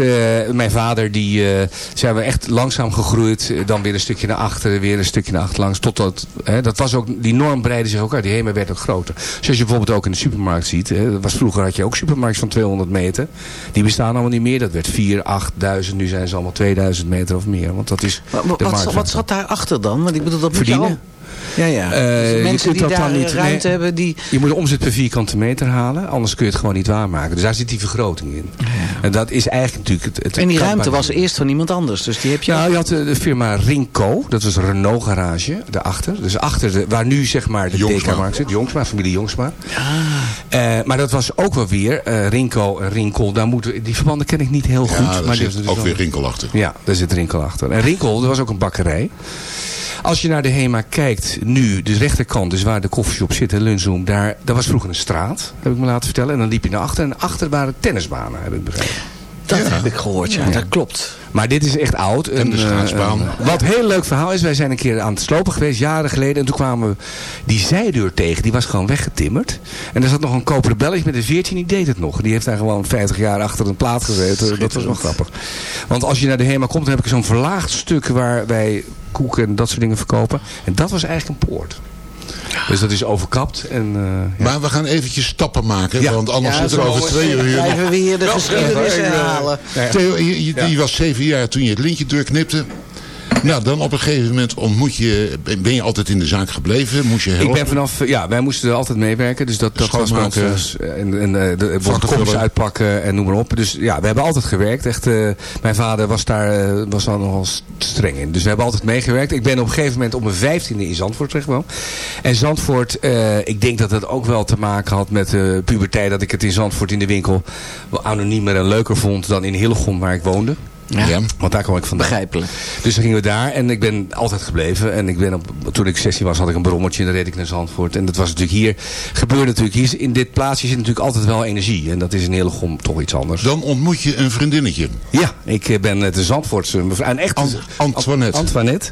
mijn vader, die zijn we echt langzaam gegroeid. Dan weer een stukje naar achter, weer een stukje naar achterlangs. Totdat, hè, dat was ook, die norm breidde zich ook uit. Die HEMA werd ook groter. Zoals je bijvoorbeeld ook in de supermarkt ziet. Hè, was, vroeger had je ook supermarkts van 200 meter. Die bestaan allemaal niet meer. Dat werd 4, 8000. Nu zijn ze allemaal 2000 meter of meer. Want dat is Wat, de wat, markt. wat zat daarachter dan? Want ik bedoel, dat Verdienen. Ja, ja. Eh, Dus mensen die dat daar dan niet- ruimte nee. hebben, die... Je moet de omzet per vierkante meter halen, anders kun je het gewoon niet waarmaken. Dus daar zit die vergroting in. En dat is eigenlijk natuurlijk het... het En die ruimte was eerst van iemand anders, dus die heb je... Nou, je had de, de firma Ringco, dat was een Renault garage, daarachter. Dus achter, de, waar nu zeg maar de. TK-markt zit, Jongsma, familie Jongsma. Eh, maar dat was ook wel weer, eh Ringco en Rinkel, daar moeten, die verbanden ken ik niet heel goed. Ja, maar daar zit dus ook weer Rinkel achter. Ja, daar zit Rinkel achter. En Rinkel, dat was ook een bakkerij. Als je naar de HEMA kijkt, nu, de rechterkant, dus waar de koffieshop zit, de lunchroom, daar, dat was vroeger een straat, heb ik me laten vertellen. En dan liep je naar achter en achter waren tennisbanen, heb ik begrepen. Dat heb ik gehoord, ja. Dat klopt. Maar dit is echt oud. En de Een, eh, schaatsbaan. een- wat een heel leuk verhaal is, wij zijn een keer aan het slopen geweest, jaren geleden. En toen kwamen we die zijdeur tegen, die was gewoon weggetimmerd. En er zat nog een koperen belletje met een 14, die deed het nog. Die heeft daar gewoon 50 jaar achter een plaat gezeten. Dat was wel grappig. Want als je naar de HEMA komt, dan heb ik zo'n verlaagd stuk waar wij koeken en dat soort dingen verkopen. En dat was eigenlijk een poort. Dus dat is overkapt. En, eh, ja. Maar we gaan eventjes stappen maken, Ja. want anders Ja, zit er over twee uur Blijven we hier de geschiedenis herhalen. Theo, je, je, je was zeven jaar toen je het lintje doorknipte. Nou, dan op een gegeven moment ontmoet je, ben je altijd in de zaak gebleven? Moest je helpen? Ik ben vanaf, ja, wij moesten altijd meewerken. Dus dat, dat was ook, eh, en, en eh, de vullen. uitpakken en noem maar op. Dus ja, we hebben altijd gewerkt. Echt, eh, mijn vader was daar, was daar nogal streng in. Dus we hebben altijd meegewerkt. Ik ben op een gegeven moment op mijn vijftiende in Zandvoort terechtgekomen. En Zandvoort, ik denk dat het ook wel te maken had met de puberteit. Dat ik het in Zandvoort in de winkel wel anoniemer en leuker vond dan in Hillegom waar ik woonde. Ja. Want daar kwam ik vandaan. Begrijpelijk. Dus dan gingen we daar en ik ben altijd gebleven. En ik ben op, toen ik 16 was had ik een brommertje en dan reed ik naar Zandvoort. En dat was natuurlijk hier, gebeurde natuurlijk, hier in dit plaatsje zit natuurlijk altijd wel energie. En dat is in Hillegom toch iets anders. Dan ontmoet je een vriendinnetje. Ja, ik eh, ben de Zandvoortse mevrouw. Een echte Ant- Antoinette. Antoinette.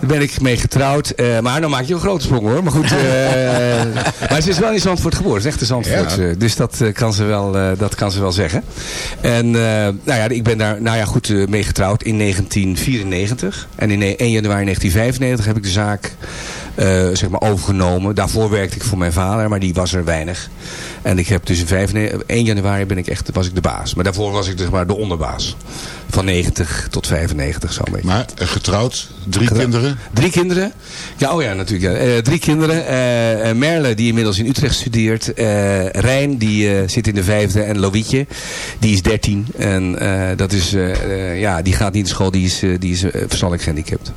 Daar ben ik mee getrouwd. Eh, maar nou maak je een grote sprong hoor. Maar goed. eh, [LAUGHS] maar ze is wel in Zandvoort geboren. Ze is echt een Zandvoortse. Dus dat, kan ze wel, eh, dat kan ze wel zeggen. En eh, nou ja, ik ben daar nou ja, goed eh, getrouwd in 1994. En in 1 januari 1995 heb ik de zaak eh, zeg maar overgenomen. Daarvoor werkte ik voor mijn vader, maar die was er weinig. En ik heb dus in 95 1 januari ben ik echt, was ik de baas. Maar daarvoor was ik dus maar de onderbaas. Van 90 tot 95 zo'n beetje. Maar eh, getrouwd, drie Getrouwd. kinderen. Drie kinderen. Ja, oh ja, natuurlijk. Ja. Eh, drie kinderen. Eh, eh, Merle, die inmiddels in Utrecht studeert. Eh Rijn, die eh, zit in de vijfde. En Loïtje, die is dertien. En eh, dat is, eh, eh, ja, die gaat niet naar school. Die is, eh, die is eh, verstandelijk gehandicapt.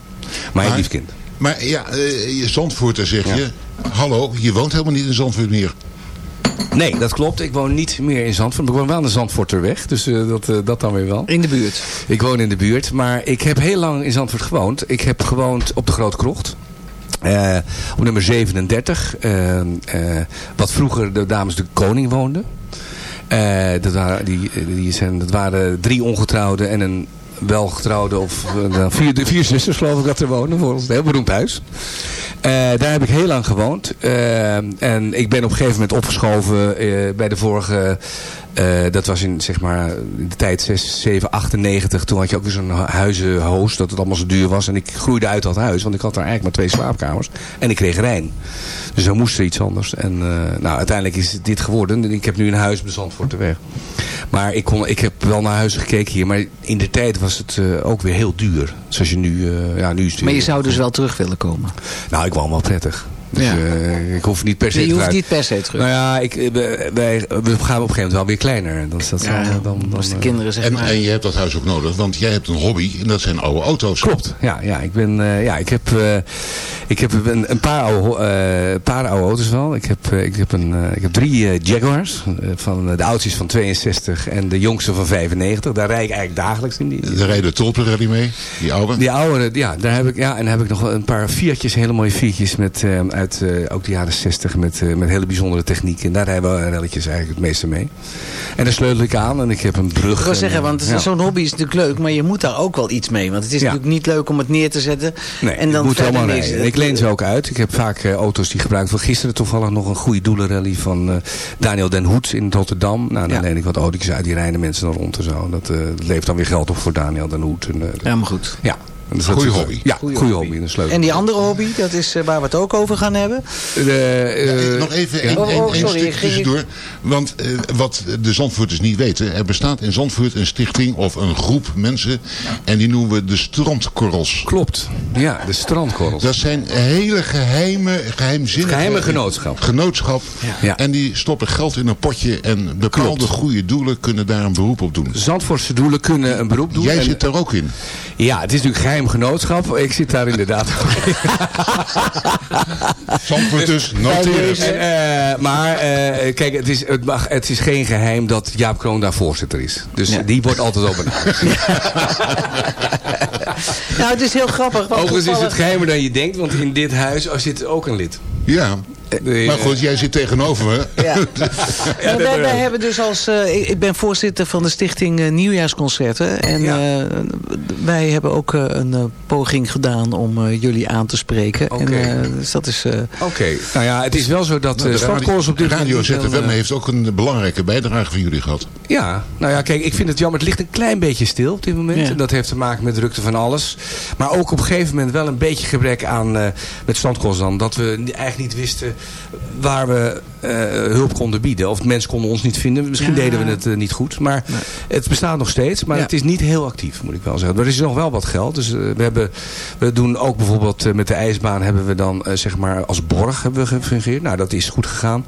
Maar een Maar- lief kind. Maar ja, eh, je Zandvoorter zeg je. Hallo, je woont helemaal niet in Zandvoort meer. Nee, dat klopt. Ik woon niet meer in Zandvoort. Maar ik woon wel aan de Zandvoorterweg. Dus eh, dat, eh, dat dan weer wel. In de buurt. Ik woon in de buurt. Maar ik heb heel lang in Zandvoort gewoond. Ik heb gewoond op de Grote Krocht. Eh, op nummer 37. eh, eh, wat vroeger de dames de koning woonden. Eh, dat, waren, die, die zijn, dat waren drie ongetrouwden en een welgetrouwde of eh, vier, vier zusters geloof ik dat er wonen. Voor ons een heel beroemd huis. Eh, daar heb ik heel lang gewoond. Eh, en ik ben op een gegeven moment opgeschoven bij de vorige... dat was in, zeg maar, de tijd 6, 7, 98. Toen had je ook weer zo'n huizenhoos. Dat het allemaal zo duur was. En ik groeide uit dat huis. Want ik had daar eigenlijk maar twee slaapkamers. En ik kreeg Rijn. Dus dan moest er iets anders. En nou, uiteindelijk is dit geworden. Ik heb nu een huis bezand voor de weg. Maar ik, kon, ik heb wel naar huizen gekeken hier. Maar in de tijd was het eh, ook weer heel duur. Zoals je nu... eh, ja, nu is het Maar je zou dus wel terug willen komen. Nou, ik woon wel prettig. Dus, Ja. eh, ik hoef niet per se Je hoeft niet per se terug. Nou ja, ik, eh, wij, wij- we gaan op een gegeven moment wel weer kleiner. Dat is dat Ja, zal, dan, dan, als de eh, kinderen zeg En, maar... en je hebt dat huis ook nodig, want jij hebt een hobby en dat zijn oude auto's. Klopt, ja, ja, ik, ben, eh, ja ik, heb, eh, ik heb een, een paar, oude, eh, paar oude auto's wel. Ik heb, eh, ik heb, een, eh, ik heb drie eh, Jaguars. eh, van, eh, de oudste is van 62 en de jongste van 95. Daar rijd ik eigenlijk dagelijks in. Die, Daar rijdt de mee, die oude. Die oude, ja, daar heb ik, ja, en dan heb ik nog wel een paar Fiatjes, hele mooie Fiatjes met, eh, uit eh, ook de jaren 60 met, eh, met hele bijzondere techniek. En daar rijden we relletjes eigenlijk het meeste mee. En daar sleutel ik aan en ik heb een brug. Ik wil en, zeggen, eh, want ja. zo'n hobby is natuurlijk leuk, maar je moet daar ook wel iets mee. Want het is Ja. natuurlijk niet leuk om het neer te zetten. Nee, en dan moet niks. rijden. Ik leen ze ook uit. Ik heb vaak eh, auto's die gebruikt worden. Gisteren toevallig nog een goede doelenrally van eh, Daniel Den Hoed in Rotterdam. Nou, dan Ja. leen ik wat autootjes uit. Die rijden mensen dan rond en zo. Dat, eh, dat levert dan weer geld op voor Daniel Den Hoed. En, eh, Helemaal goed. ja, Dus dat Goeie hobby. Ja, goede hobby. Een sleutel. En die andere hobby, dat is eh, waar we het ook over gaan hebben. De, Ja, nog even ja. één Oh, één- oh, stuk tussendoor. Want eh, wat de Zandvoorters niet weten. Er bestaat in Zandvoort een stichting of een groep mensen. En die noemen we de strandkorrels. Klopt. Ja, de strandkorrels. Dat zijn hele geheime, geheimzinnige... Geheime genootschap. Genootschap. Ja. En die stoppen geld in een potje. En bepaalde Klopt. goede doelen kunnen daar een beroep op doen. Zandvoortse doelen kunnen een beroep doen. Jij En- zit daar ook in. Ja, het is natuurlijk geheim genootschap. Ik zit daar inderdaad. [LAUGHS] Zandvoort dus, noteer het. En, eh, maar eh, kijk, het is, het, mag, het is geen geheim dat Jaap Kroon daar voorzitter is. Dus Ja. die wordt altijd op benaderd. [LAUGHS] Nou, het is heel grappig. want Overigens is het geheimer dan je denkt, want in dit huis zit ook een lid. Ja. Eh, Maar goed, jij zit tegenover me. Ja. [LAUGHS] Wij, wij hebben dus als, eh, ik, ik ben voorzitter van de stichting eh, Nieuwjaarsconcerten. En Ja. eh, wij hebben ook eh, een poging gedaan om eh, jullie aan te spreken. Oké. En, eh, dus dat is... eh, Oké, nou ja, het is wel zo dat Nou, de radio, strandkorrels op dit radio moment wel, ZFM heeft ook een belangrijke bijdrage van jullie gehad. Ja, nou ja, kijk, ik vind het jammer. Het ligt een klein beetje stil op dit moment. Ja. En dat heeft te maken met drukte van alles. Maar ook op een gegeven moment wel een beetje gebrek aan, eh met strandkorrels dan. Dat we eigenlijk niet wisten waar we hulp konden bieden. Of mensen konden ons niet vinden. Misschien Ja. deden we het eh, niet goed. Maar het bestaat nog steeds. Maar Ja. het is niet heel actief, moet ik wel zeggen. Er is nog wel wat geld. Dus eh, we, hebben, we doen ook bijvoorbeeld eh, met de ijsbaan hebben we dan eh, zeg maar als borg hebben we gefungeerd. Nou, dat is goed gegaan.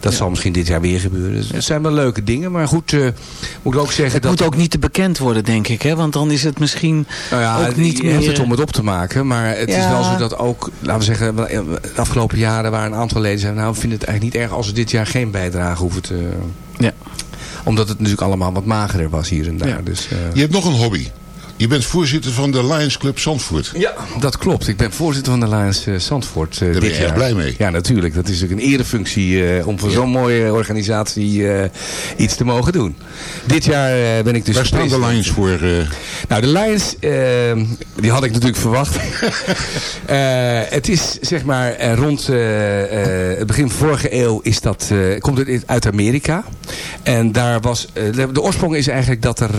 Dat zal misschien dit jaar weer gebeuren. Dus het zijn wel leuke dingen. Maar goed, eh, moet ik ook zeggen het dat... moet ook niet te bekend worden, denk ik. Hè? Want dan is het misschien Nou ja, ook niet je meer... hebt het om het op te maken. Maar het is wel zo dat ook, laten we zeggen, de afgelopen jaren waren een aantal leden zeiden, nou we vinden het eigenlijk niet erg als we dit jaar geen bijdrage hoeven te... Ja. Omdat het natuurlijk allemaal wat magerder was hier en daar. Ja. Dus, eh, Je hebt nog een hobby. Je bent voorzitter van de Lions Club Zandvoort. Ja, dat klopt. Ik ben voorzitter van de Lions eh, Zandvoort eh, Daar ben je jaar. erg blij mee. Ja, natuurlijk. Dat is natuurlijk een erefunctie eh, om voor zo'n mooie organisatie iets te mogen doen. Dit jaar ben ik dus Waar staan de. Lions voor? Nou, de Lions, die had ik natuurlijk verwacht. [LAUGHS] Het is zeg maar rond het begin vorige eeuw is dat, komt het uit Amerika. En daar was, de, de oorsprong is eigenlijk dat er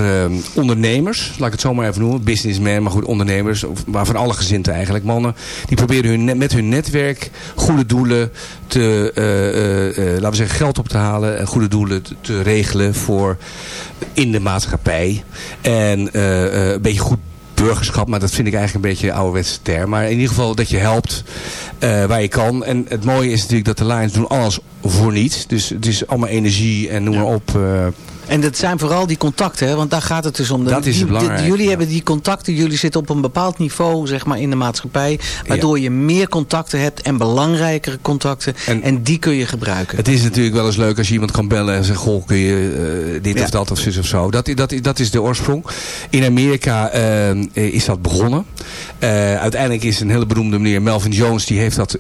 ondernemers, laat ik het zo maar even noemen, businessmen, maar goed, ondernemers, of- maar van alle gezinten eigenlijk, mannen, die proberen hun, met hun netwerk goede doelen te, eh, eh, eh, laten we zeggen, geld op te halen en goede doelen te, te regelen voor in de maatschappij. En een beetje goed burgerschap, maar dat vind ik eigenlijk een beetje een ouderwetse term. Maar in ieder geval dat je helpt waar je kan. En het mooie is natuurlijk dat de Lions doen alles voor niets. Dus het is allemaal energie en noem maar op. En dat zijn vooral die contacten, hè? want daar gaat het dus om. Dat is belangrijke, Jullie ja. hebben die contacten, jullie zitten op een bepaald niveau zeg maar, in de maatschappij. Waardoor je meer contacten hebt en belangrijkere contacten. En, En- die kun je gebruiken. Het is natuurlijk wel eens leuk als je iemand kan bellen en zegt... Goh, kun je eh, dit Ja. of dat of zus of zo. Dat, dat, dat is de oorsprong. In Amerika eh, is dat begonnen. Eh, uiteindelijk is een hele beroemde meneer Melvin Jones... die heeft dat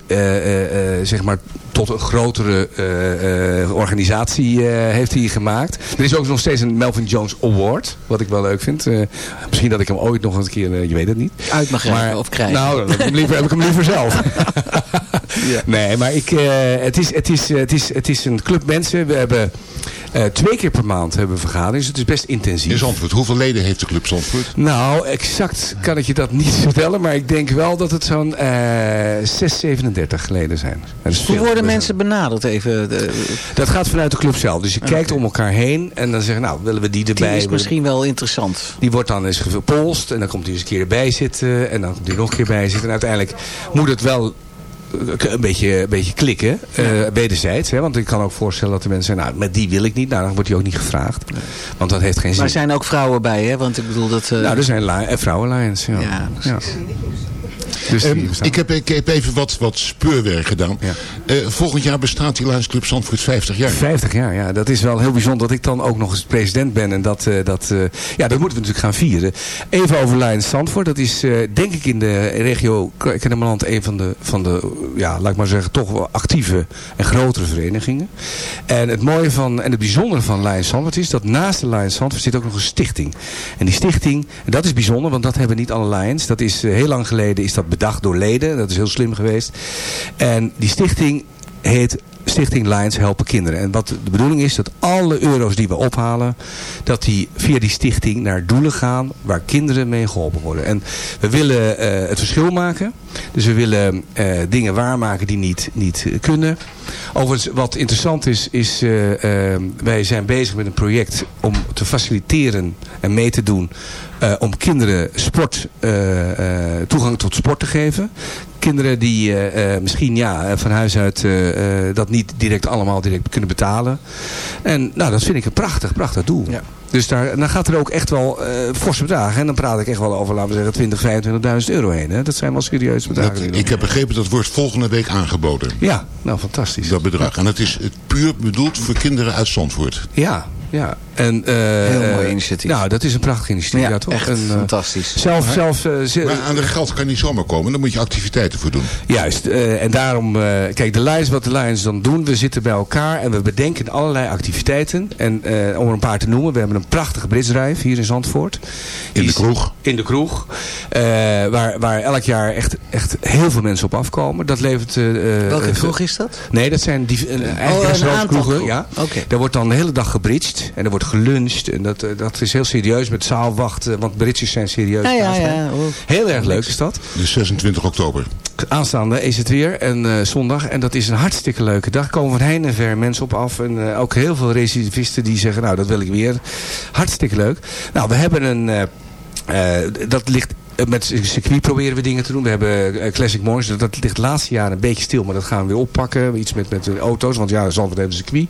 zeg maar tot een grotere eh, eh, organisatie eh, heeft hij gemaakt. Er is ook nog steeds een Melvin Jones Award. Wat ik wel leuk vind. Misschien dat ik hem ooit nog een keer... je weet het niet. Uit mag reiken of krijgen. Nou, dan heb ik hem liever, heb ik hem liever zelf. [LAUGHS] Nee, maar ik, het, is, het, is, het, is, het is een club mensen. We hebben eh, twee keer per maand hebben we vergaderingen. Dus het is best intensief. in Zandvoort. Hoeveel leden heeft de Club Zandvoort? Nou, exact kan ik je dat niet [LAUGHS] vertellen. Maar ik denk wel dat het zo'n eh 6, 37 leden zijn. Hoe worden mensen benaderd even? De- dat gaat vanuit de club zelf. Dus je kijkt om elkaar heen. En dan zeggen nou, willen we die die erbij? is misschien wel interessant. Die wordt dan eens gepolst en dan komt hij eens een keer erbij zitten en dan komt hij nog een keer bij zitten. En uiteindelijk moet het wel eh, een beetje, een beetje klikken, eh wederzijds. Hè? Want ik kan ook voorstellen dat de mensen zeggen, nou met die wil ik niet. Nou dan wordt hij ook niet gevraagd. Want dat heeft geen zin. Maar er zijn ook vrouwen bij, hè? Want ik bedoel dat... eh, Nou, er zijn eh, vrouwenlions. Ja. Ja, precies. Dus Ehm, ik, heb, ik heb even wat, wat speurwerk gedaan. Ja. Eh, volgend jaar bestaat die Lions Club Zandvoort 50 jaar. 50 jaar, ja. Dat is wel heel bijzonder dat ik dan ook nog eens president ben. En dat, eh, dat, eh, ja, dat moeten we natuurlijk gaan vieren. Even over Lions Zandvoort. Dat is denk ik in de regio Kennemerland een van de, van de, ja, laat ik maar zeggen, toch wel actieve en grotere verenigingen. En het mooie van, en het bijzondere van Lions Zandvoort is dat naast de Lions Zandvoort zit ook nog een stichting. En die stichting, en dat is bijzonder, want dat hebben niet alle Lions. Dat is heel lang geleden is dat bedacht door leden. Dat is heel slim geweest. En die stichting heet Stichting Lions Helpen Kinderen. En wat de bedoeling is, dat alle euro's die we ophalen, dat die via die stichting naar doelen gaan waar kinderen mee geholpen worden. En we willen eh, het verschil maken. Dus we willen eh, dingen waarmaken die niet, niet kunnen. Overigens, wat interessant is, is uh, wij zijn bezig met een project om te faciliteren en mee te doen uh, om kinderen sport, toegang tot sport te geven. Kinderen die misschien ja, van huis uit dat niet direct allemaal direct kunnen betalen. En nou, dat vind ik een prachtig, prachtig doel. Ja. Dus daar, dan gaat er ook echt wel uh, forse bedragen. En dan praat ik echt wel over, laten we zeggen, 20, 25.000 euro heen. Hè? Dat zijn wel serieuze bedragen. ik heb begrepen dat wordt volgende week aangeboden. Ja, nou fantastisch. Dat bedrag. En het is puur bedoeld voor kinderen uit Zandvoort. Ja, ja. En, uh, Heel mooi initiatief. Nou, dat is een prachtig initiatief. Ja, ja toch? echt en, uh, fantastisch. Zelf, maar, zelf, uh, maar aan de geld kan niet zomaar komen. Daar moet je activiteiten voor doen. Juist. en daarom, kijk, de Lions, wat de Lions dan doen. We zitten bij elkaar en we bedenken allerlei activiteiten. En om er een paar te noemen. We hebben een prachtige britsdrijf hier in Zandvoort. In de kroeg. In de kroeg. waar, waar elk jaar echt, echt heel veel mensen op afkomen. Dat levert... Welke kroeg is dat? Nee, dat zijn die, een, oh, een kroegen. Ja. Okay. Daar wordt dan de hele dag gebridged. En er wordt geluncht. En dat, dat is heel serieus met zaalwachten. Want bridges zijn serieus. Ja, ja, ja. Heel erg leuk is dat. Dus 26 oktober. Aanstaande is het weer. En uh, zondag. En dat is een hartstikke leuke dag. komen van heen en ver mensen op af. En uh, ook heel veel recidivisten die zeggen. Nou, dat wil ik weer. Hartstikke leuk. Nou, we hebben een... Uh, dat ligt met circuit proberen we dingen te doen. We hebben Classic Mornings. Dat, dat ligt de laatste jaren een beetje stil. Maar dat gaan we weer oppakken. Iets met, met de auto's. Want ja, Zandvoort heeft een circuit.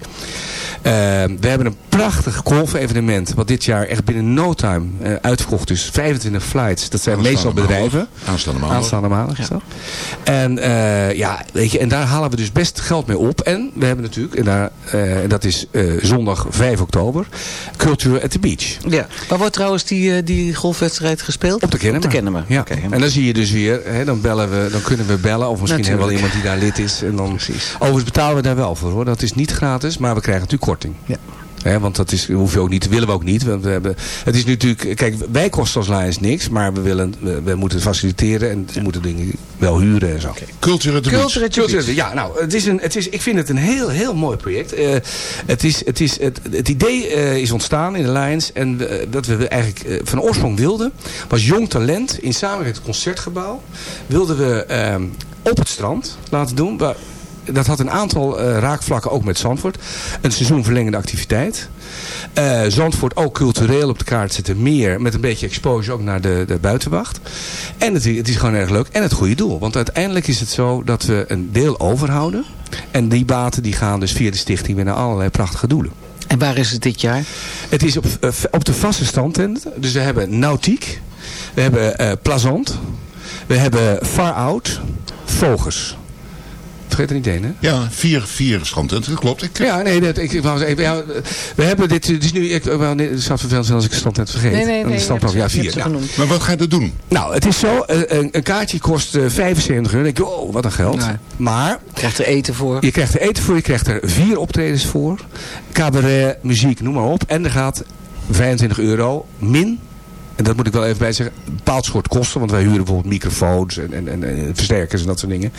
Uh, we hebben een prachtig golf-evenement. Wat dit jaar echt binnen no time uh, uitverkocht is. 25 flights. Dat zijn Aanstaande meestal bedrijven. Aanstaande maandag. Aanstaande maandag is dat. En, uh, ja, weet je, en daar halen we dus best geld mee op. En we hebben natuurlijk, en, daar, en dat is zondag 5 oktober, Culture at the Beach. Ja. Waar wordt trouwens die, die golfwedstrijd gespeeld? Op de Kennemer. Ja. Okay, en dan zie je dus weer, hè, dan, bellen we, dan kunnen we bellen. Of misschien hebben we wel iemand die daar lid is. En dan, Precies. Overigens betalen we daar wel voor hoor. Dat is niet gratis, maar we krijgen natuurlijk korting. Ja. He, want dat is, hoef je ook niet, willen we ook niet. Want we hebben, het is natuurlijk, kijk, wij kosten als Lions niks, maar we, willen, we, we moeten faciliteren en we moeten dingen wel huren en zo. Okay. Culture at the. Culture, Culture, ja, nou, het is een, het is, ik vind het een heel, heel mooi project. Uh, het, is, het, is, het, het idee uh, is ontstaan in de Lions en we, dat we eigenlijk uh, van oorsprong wilden, was jong talent in samenwerking met het Concertgebouw, wilden we op het strand laten doen. Waar, dat had een aantal uh, raakvlakken ook met Zandvoort. Een seizoenverlengende activiteit. Uh, Zandvoort ook cultureel op de kaart zetten. Meer met een beetje exposure ook naar de, de buitenwacht. En het, het, is gewoon erg leuk. En het goede doel. Want uiteindelijk is het zo dat we een deel overhouden. En die baten die gaan dus via de stichting weer naar allerlei prachtige doelen. En waar is het dit jaar? Het is op, uh, op de vaste standtent. Dus we hebben Nautiek. We hebben uh, Plazant. We hebben Far Out. Vogels. Vergeet niet één, hè? Ja, vier, vier standtenten, dat klopt. Ik, ja, nee, dat, ik, ik wou even, ja, we hebben dit, het is nu, ik, wel, nee, het zou vervelend zijn als ik een standtent vergeet. Nee, nee, nee. Standpunt, ja, vier. Ja. Maar wat ga je er doen? Nou, het is zo, een, een kaartje kost uh, 75 euro. Dan denk je, oh, wat een geld. Nee. Maar... Je krijgt er eten voor. Je krijgt er eten voor, je krijgt er vier optredens voor. Cabaret, muziek, noem maar op. En er gaat 25 euro min en dat moet ik wel even bij zeggen, een bepaald soort kosten. Want wij huren bijvoorbeeld microfoons en, en, en, en, versterkers en dat soort dingen.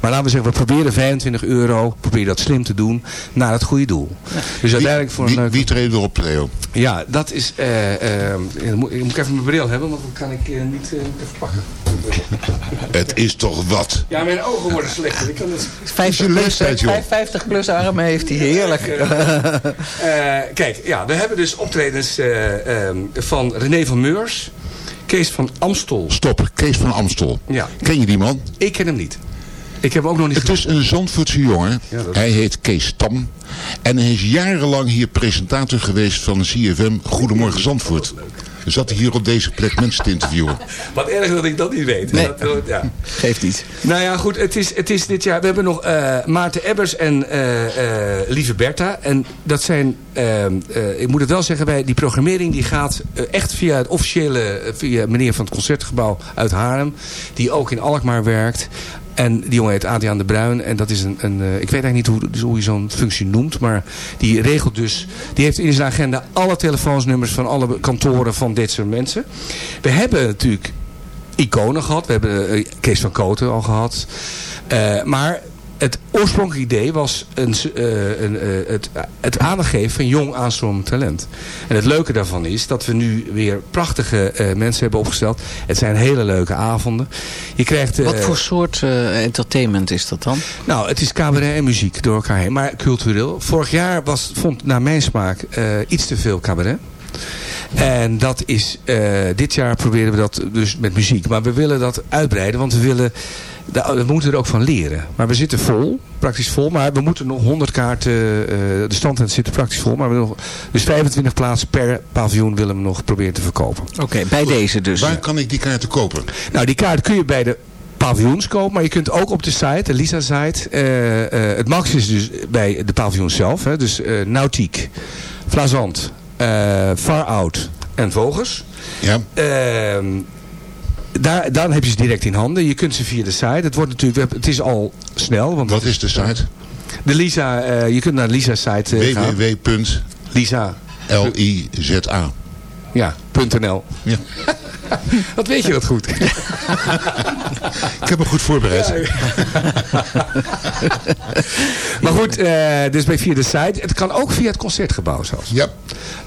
Maar laten we zeggen, we proberen 25 euro, proberen dat slim te doen, naar het goede doel. Ja. Dus uiteindelijk voor wie, een wie treedt erop, Theo? Ja, dat is, uh, uh, moet, ik moet even mijn bril hebben, want dan kan ik uh, niet even pakken. [LAUGHS] Het is toch wat? Ja, mijn ogen worden slechter. Ik kan het... 50 plus, leeftijd, 50 plus armen heeft hij, heerlijk. kijk, ja, we hebben dus optredens um, van René van Kees van Amstel. Stop, Kees van Amstel. Ja. Ken je die man? Ik ken hem niet. Ik heb ook nog niet Het is een Zandvoortse jongen. Ja, hij heet Kees Tam. En hij is jarenlang hier presentator geweest van CFM Goedemorgen Zandvoort. Zat hij hier op deze plek mensen te interviewen. [LAUGHS] Wat erg dat ik dat niet weet. Nee. Dat, ja. Geeft niet. Nou ja, goed. Het is, het is dit jaar. We hebben nog uh, Maarten Ebbers en uh, uh, Lieve Bertha. En dat zijn... ik moet het wel zeggen, bij die programmering die gaat echt via het officiële... via meneer van het Concertgebouw uit Haarlem. Die ook in Alkmaar werkt. En die jongen heet Adriaan de Bruin. En dat is een, een uh, ik weet eigenlijk niet hoe, dus hoe je zo'n functie noemt. Maar die regelt dus, die heeft in zijn agenda alle telefoonsnummers van alle kantoren van dit soort mensen. We hebben natuurlijk iconen gehad. We hebben uh, Kees van Koten al gehad. Uh, maar het oorspronkelijke idee was een, uh, een, uh, het, het aandacht geven van jong aanstromend talent. En het leuke daarvan is dat we nu weer prachtige uh, mensen hebben opgesteld. Het zijn hele leuke avonden. Je krijgt, Wat voor soort entertainment is dat dan? Nou, het is cabaret en muziek door elkaar heen. Maar cultureel. Vorig jaar was, vond naar mijn smaak iets te veel cabaret. En dat is, dit jaar proberen we dat dus met muziek. Maar we willen dat uitbreiden, want we willen we moeten er ook van leren. Maar we zitten vol, praktisch vol. Maar we moeten nog 100 kaarten, uh, de standtent zit praktisch vol. Maar we nog, dus 25 plaatsen per paviljoen willen we nog proberen te verkopen. Oké, bij deze dus. Waar kan ik die kaarten kopen? Nou, die kaart kun je bij de paviljoens kopen. Maar je kunt ook op de site, de Lisa-site. Uh, uh, het max is dus bij de paviljoens zelf. Hè, dus Nautiek, Flazant, Far Out en Vogels. Ja. Daar, dan heb je ze direct in handen. Je kunt ze via de site. Het, wordt natuurlijk, het is al snel. Want Wat is de site? De Lisa, uh, je kunt naar Lisa's site uh, gaan. www.lisa. L-I-Z-A. Ja, .nl. Ja. [LAUGHS] Wat weet je dat goed? Ik heb me goed voorbereid. Ja. maar goed, uh, dus bij via de site. Het kan ook via het Concertgebouw zelfs. Ja.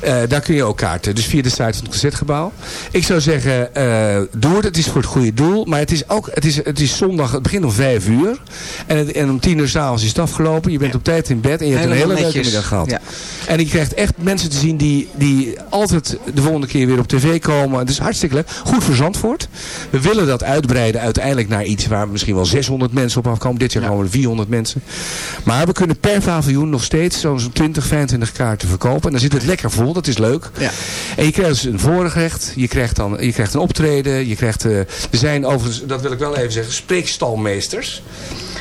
Uh, daar kun je ook kaarten. Dus via de site van het Concertgebouw. Ik zou zeggen, uh, doe het. Het is voor het goede doel. Maar het is ook, het is, het is zondag, het begint om vijf uur. En, het, en om tien uur s'avonds is het afgelopen. Je bent op tijd in bed en je hebt Helemaal een hele netjes. leuke middag gehad. Ja. En je krijgt echt mensen te zien die, die altijd de volgende keer weer op tv komen. Het is hartstikke leuk. Goed voor Zandvoort. We willen dat uitbreiden uiteindelijk naar iets waar misschien wel 600 mensen op afkomen. Dit jaar komen er 400 mensen. Maar we kunnen per paviljoen nog steeds zo'n 20, 25 kaarten verkopen. En dan zit het lekker vol. Dat is leuk. Ja. En je krijgt dus een voorgerecht. Je krijgt, dan, je krijgt een optreden. Je krijgt, uh, er zijn overigens, dat wil ik wel even zeggen, spreekstalmeesters.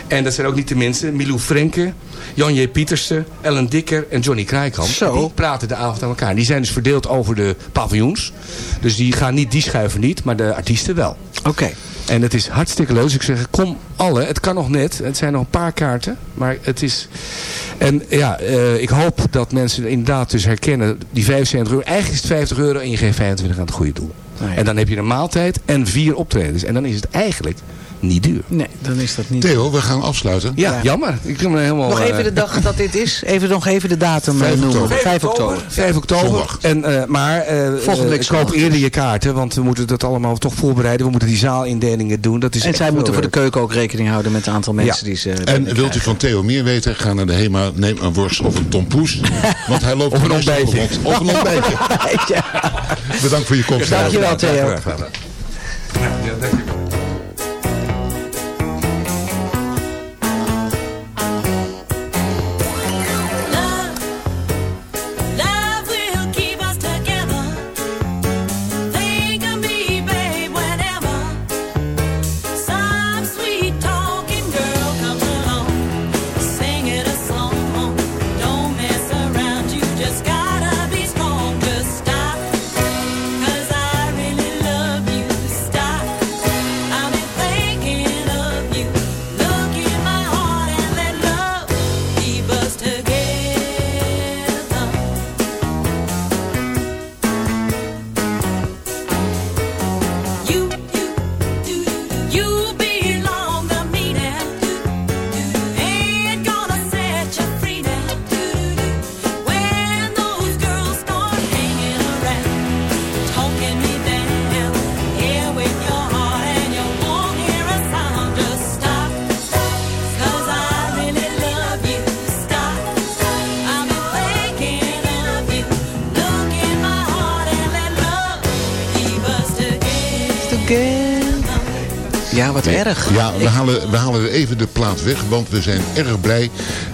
En dat zijn ook niet de minste. Milou Frenke, Jan J. Pietersen, Ellen Dikker en Johnny Krijkamp. Zo. Die praten de avond aan elkaar. Die zijn dus verdeeld over de paviljoens. Dus die gaan niet, die schuiven niet, maar de artiesten wel. Oké. Okay. En het is hartstikke leuk. Dus ik zeg, kom alle. Het kan nog net. Het zijn nog een paar kaarten. Maar het is... En ja, uh, ik hoop dat mensen inderdaad dus herkennen... die 75 euro. Eigenlijk is het 50 euro en je geeft 25 aan het goede doel. Ah, ja. En dan heb je een maaltijd en vier optredens. En dan is het eigenlijk niet duur. Nee, dan is dat niet Theo, we gaan afsluiten. Ja, ja. jammer. Ik kan me helemaal, nog even de dag dat dit is. Even nog even de datum 5 noemen. oktober. 5 oktober. 5 oktober. En, uh, maar uh, Volgende week uh, koop eerder je kaarten. Want we moeten dat allemaal toch voorbereiden. We moeten die zaalindelingen doen. Dat is en zij moeten voor de keuken ook rekening houden met het aantal mensen ja. die ze En wilt krijgen. u van Theo meer weten? Ga naar de HEMA. Neem een worst of een tompoes. [LAUGHS] want hij loopt of een ontbijtje. Of een ontbijtje. [LAUGHS] ja. Bedankt voor je komst. Dankjewel Theo. Ja, dankjewel. Erg. Ja, we halen, we halen even de plaat weg, want we zijn erg blij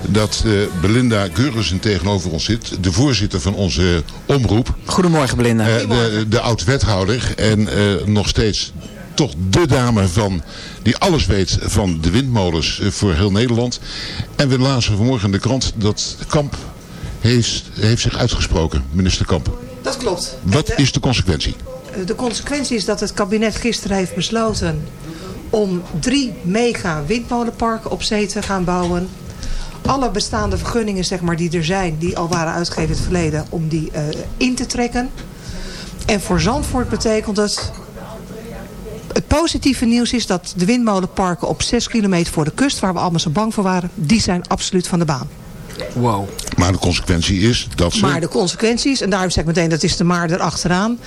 dat eh, Belinda Geurissen tegenover ons zit. De voorzitter van onze omroep. Goedemorgen Belinda. Eh, de, de oud-wethouder en eh, nog steeds toch de dame van, die alles weet van de windmolens eh, voor heel Nederland. En we lazen vanmorgen in de krant dat Kamp heeft, heeft zich uitgesproken, minister Kamp. Dat klopt. Wat de- is de consequentie? De consequentie is dat het kabinet gisteren heeft besloten om drie mega windmolenparken op zee te gaan bouwen. Alle bestaande vergunningen zeg maar, die er zijn, die al waren uitgegeven in het verleden, om die eh, in te trekken. En voor Zandvoort betekent het het positieve nieuws is dat de windmolenparken op 6 kilometer voor de kust... waar we allemaal zo bang voor waren, die zijn absoluut van de baan. Wow. Maar de consequentie is dat ze... Maar de consequenties, en daarom zeg ik meteen, dat is de maar erachteraan.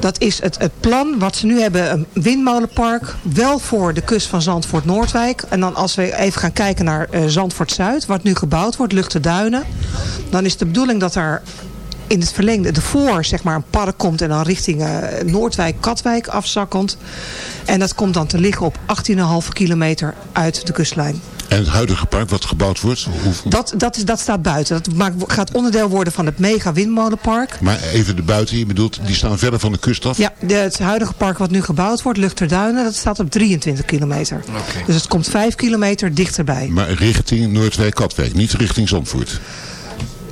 Dat is het, het plan wat ze nu hebben, een windmolenpark. Wel voor de kust van Zandvoort-Noordwijk. En dan als we even gaan kijken naar uh, Zandvoort-Zuid, wat nu gebouwd wordt, Luchte Duinen. Dan is de bedoeling dat daar in het verlengde, de voor zeg maar, een park komt en dan richting uh, Noordwijk-Katwijk afzakkend. En dat komt dan te liggen op 18,5 kilometer uit de kustlijn. En het huidige park wat gebouwd wordt? Hoe... Dat, dat, is, dat staat buiten. Dat maakt, gaat onderdeel worden van het mega windmolenpark. Maar even de buiten, je bedoelt, die staan verder van de kust af? Ja, de, het huidige park wat nu gebouwd wordt, Luchterduinen, dat staat op 23 kilometer. Okay. Dus het komt 5 kilometer dichterbij. Maar richting Noordwijk-Katwijk, niet richting Zandvoort?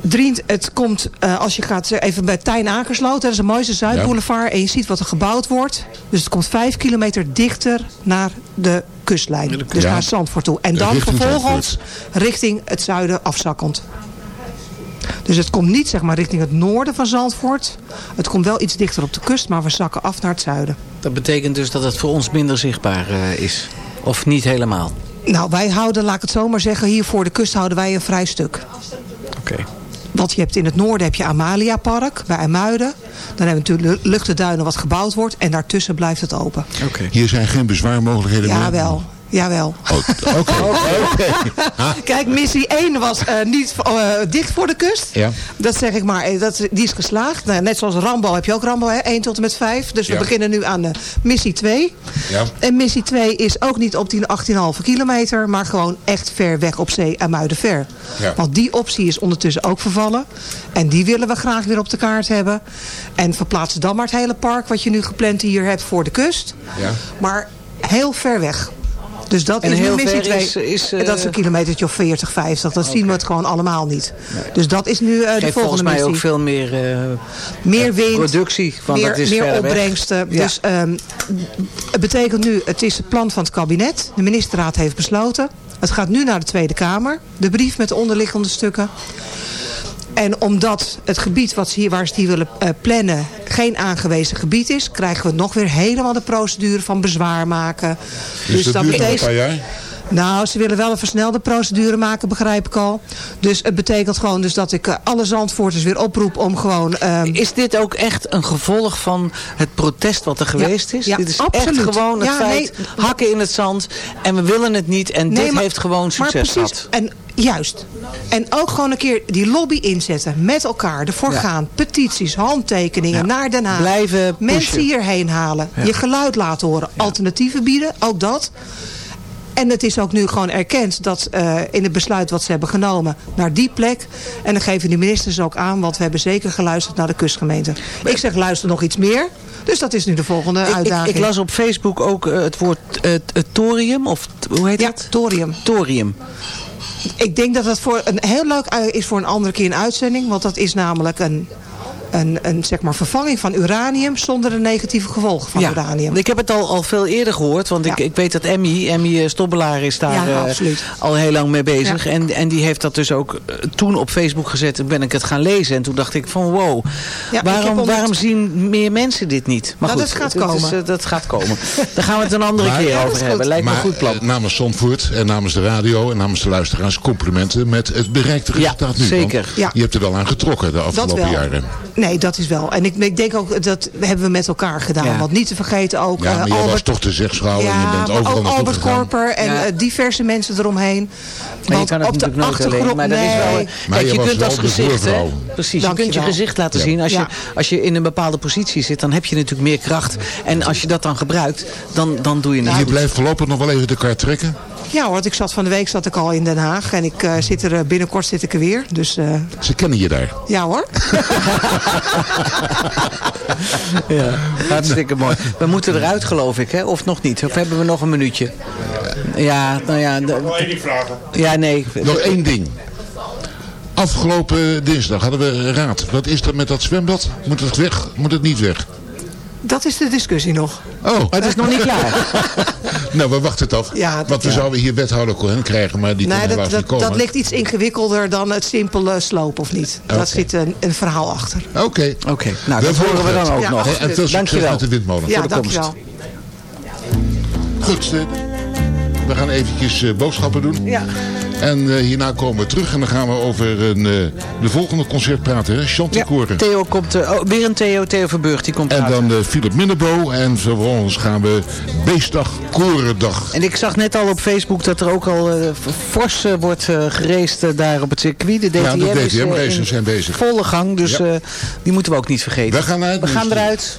Drient, het komt, uh, als je gaat even bij Tijn aangesloten. Dat is een mooiste Zuidboulevard. Ja. En je ziet wat er gebouwd wordt. Dus het komt vijf kilometer dichter naar de kustlijn. Dus ja. naar Zandvoort toe. En dan richting vervolgens Zandvoort. richting het zuiden afzakkend. Dus het komt niet zeg maar richting het noorden van Zandvoort. Het komt wel iets dichter op de kust, maar we zakken af naar het zuiden. Dat betekent dus dat het voor ons minder zichtbaar uh, is? Of niet helemaal? Nou, wij houden, laat ik het zo maar zeggen, hier voor de kust houden wij een vrij stuk. Oké. Okay. Want je hebt in het noorden heb je Amalia Park bij IJmuiden. Dan hebben we natuurlijk Luchtenduinen wat gebouwd wordt. En daartussen blijft het open. Okay. Hier zijn geen bezwaarmogelijkheden ja, meer? Jawel. Jawel. Oké. [LAUGHS] Okay. okay. Kijk, missie 1 was uh, niet uh, dicht voor de kust. Ja. Dat zeg ik maar. Dat, die is geslaagd. Nou, net zoals Rambo heb je ook Rambo, hè? 1 tot en met 5. Dus we beginnen nu aan uh, missie 2. Ja. En missie 2 is ook niet op die 18,5 kilometer. Maar gewoon echt ver weg op zee en Muidenver. Ja. Want die optie is ondertussen ook vervallen. En die willen we graag weer op de kaart hebben. En verplaatsen dan maar het hele park wat je nu gepland hier hebt voor de kust. Ja. Maar heel ver weg. Dus dat en is heel missie 2. is, is uh... Dat is een kilometertje of 40, 50. Dat okay. zien we het gewoon allemaal niet. Nee. Dus dat is nu uh, de volgende volgens mij missie. ook veel meer, uh, meer wind, productie. Van meer, dat is meer opbrengsten. Ja. Dus um, het betekent nu, het is het plan van het kabinet. De ministerraad heeft besloten. Het gaat nu naar de Tweede Kamer. De brief met de onderliggende stukken. En omdat het gebied wat ze hier, waar ze die willen uh, plannen geen aangewezen gebied is... krijgen we nog weer helemaal de procedure van bezwaar maken. Dus, dus dat, dat duurt betekent, een paar jaar? Nou, ze willen wel een versnelde procedure maken, begrijp ik al. Dus het betekent gewoon dus dat ik uh, alle zandvoorters weer oproep om gewoon... Uh, is dit ook echt een gevolg van het protest wat er geweest ja, is? Ja, dit is absoluut. echt gewoon het ja, feit, nee, hakken in het zand en we willen het niet. En nee, dit maar, heeft gewoon succes maar precies, gehad. En Juist. En ook gewoon een keer die lobby inzetten. Met elkaar ervoor ja. gaan. Petities, handtekeningen ja. naar Den Haag. Blijven pushen. Mensen hierheen halen. Ja. Je geluid laten horen. Alternatieven bieden. Ook dat. En het is ook nu gewoon erkend dat uh, in het besluit wat ze hebben genomen naar die plek. En dan geven de ministers ook aan, want we hebben zeker geluisterd naar de kustgemeente. Ik zeg luister nog iets meer. Dus dat is nu de volgende ik, uitdaging. Ik, ik, las op Facebook ook uh, het woord uh, thorium. Of hoe heet ja, dat? thorium. Thorium. Ik denk dat dat voor een heel leuk is voor een andere keer een uitzending. Want dat is namelijk een, een, een zeg maar vervanging van uranium zonder de negatieve gevolgen van ja, uranium. Ik heb het al, al veel eerder gehoord. Want ja. ik, ik weet dat Emmy, Emmy Stobbelaar is daar ja, uh, al heel lang mee bezig. Ja. En, en die heeft dat dus ook uh, toen op Facebook gezet. Toen ben ik het gaan lezen. En toen dacht ik van wow. waarom, waarom zien meer mensen dit niet? Maar nou, goed, dat gaat het, is, uh, dat gaat komen. [LAUGHS] Daar gaan we het een andere maar, keer over hebben. Lijkt maar, me een goed plan. namens Zandvoort en namens de radio en namens de luisteraars complimenten met het bereikte resultaat nu. Zeker. Ja. Je hebt er wel aan getrokken de afgelopen jaren. Nee, dat is wel. En ik, ik denk ook, dat hebben we met elkaar gedaan. Ja. Want niet te vergeten ook... Ja, maar uh, je Albert, was toch de ja, en je bent overal ook Albert. Korper en ja. uh, diverse mensen eromheen. Maar je kan het op natuurlijk nooit alleen. Maar dat is wel... Maar Kijk, je, je kunt als gezicht... Hè, precies, Dank je kunt je, je gezicht laten ja. zien. Als, ja. je, als je in een bepaalde positie zit, dan heb je natuurlijk meer kracht. En als je dat dan gebruikt, dan, dan doe je het Je goed. blijft voorlopig nog wel even de kaart trekken? Ja hoor, ik zat van de week zat ik al in Den Haag. En ik uh, zit er binnenkort zit ik er weer. Dus, uh... Ze kennen je daar? Ja hoor. [LAUGHS] ja, hartstikke mooi. We moeten eruit geloof ik, hè? Of nog niet? Of hebben we nog een minuutje? Ja, nou ja. Nog één ding vragen. Ja, nee. Nog één ding. Afgelopen dinsdag hadden we raad. Wat is er met dat zwembad? Moet het weg? Moet het niet weg? Dat is de discussie nog. Oh. Maar het is nog niet klaar. [LAUGHS] [LAUGHS] nou, we wachten het af. Ja, Want we ja. zouden hier wethouder Cohen krijgen, maar die nee, kon dat, helaas dat, niet komen. dat ligt iets ingewikkelder dan het simpele sloop of niet. Okay. Dat zit een, een verhaal achter. Oké. Oké, okay. nou dat horen we dan ook ja, nog. En veel succes dankjewel. met de windmolen. Ja, voor de dankjewel. komst. Goed, eh, we gaan eventjes eh, boodschappen doen. Ja. En eh, hierna komen we terug en dan gaan we over een, eh, de volgende concert praten. Hè? Chanticoren. Theo komt, eh, oh, weer een Theo, Theo Verburg, die komt En praten. dan Philip Minnebo. En vervolgens gaan we Beestdag, Korendag. En ik zag net al op Facebook dat er ook al fors wordt eh, daar op het circuit. De DTM, Ja, de is, DTM-races in zijn bezig. volle gang, dus Ja. die moeten we ook niet vergeten. We gaan uit, We gaan eruit.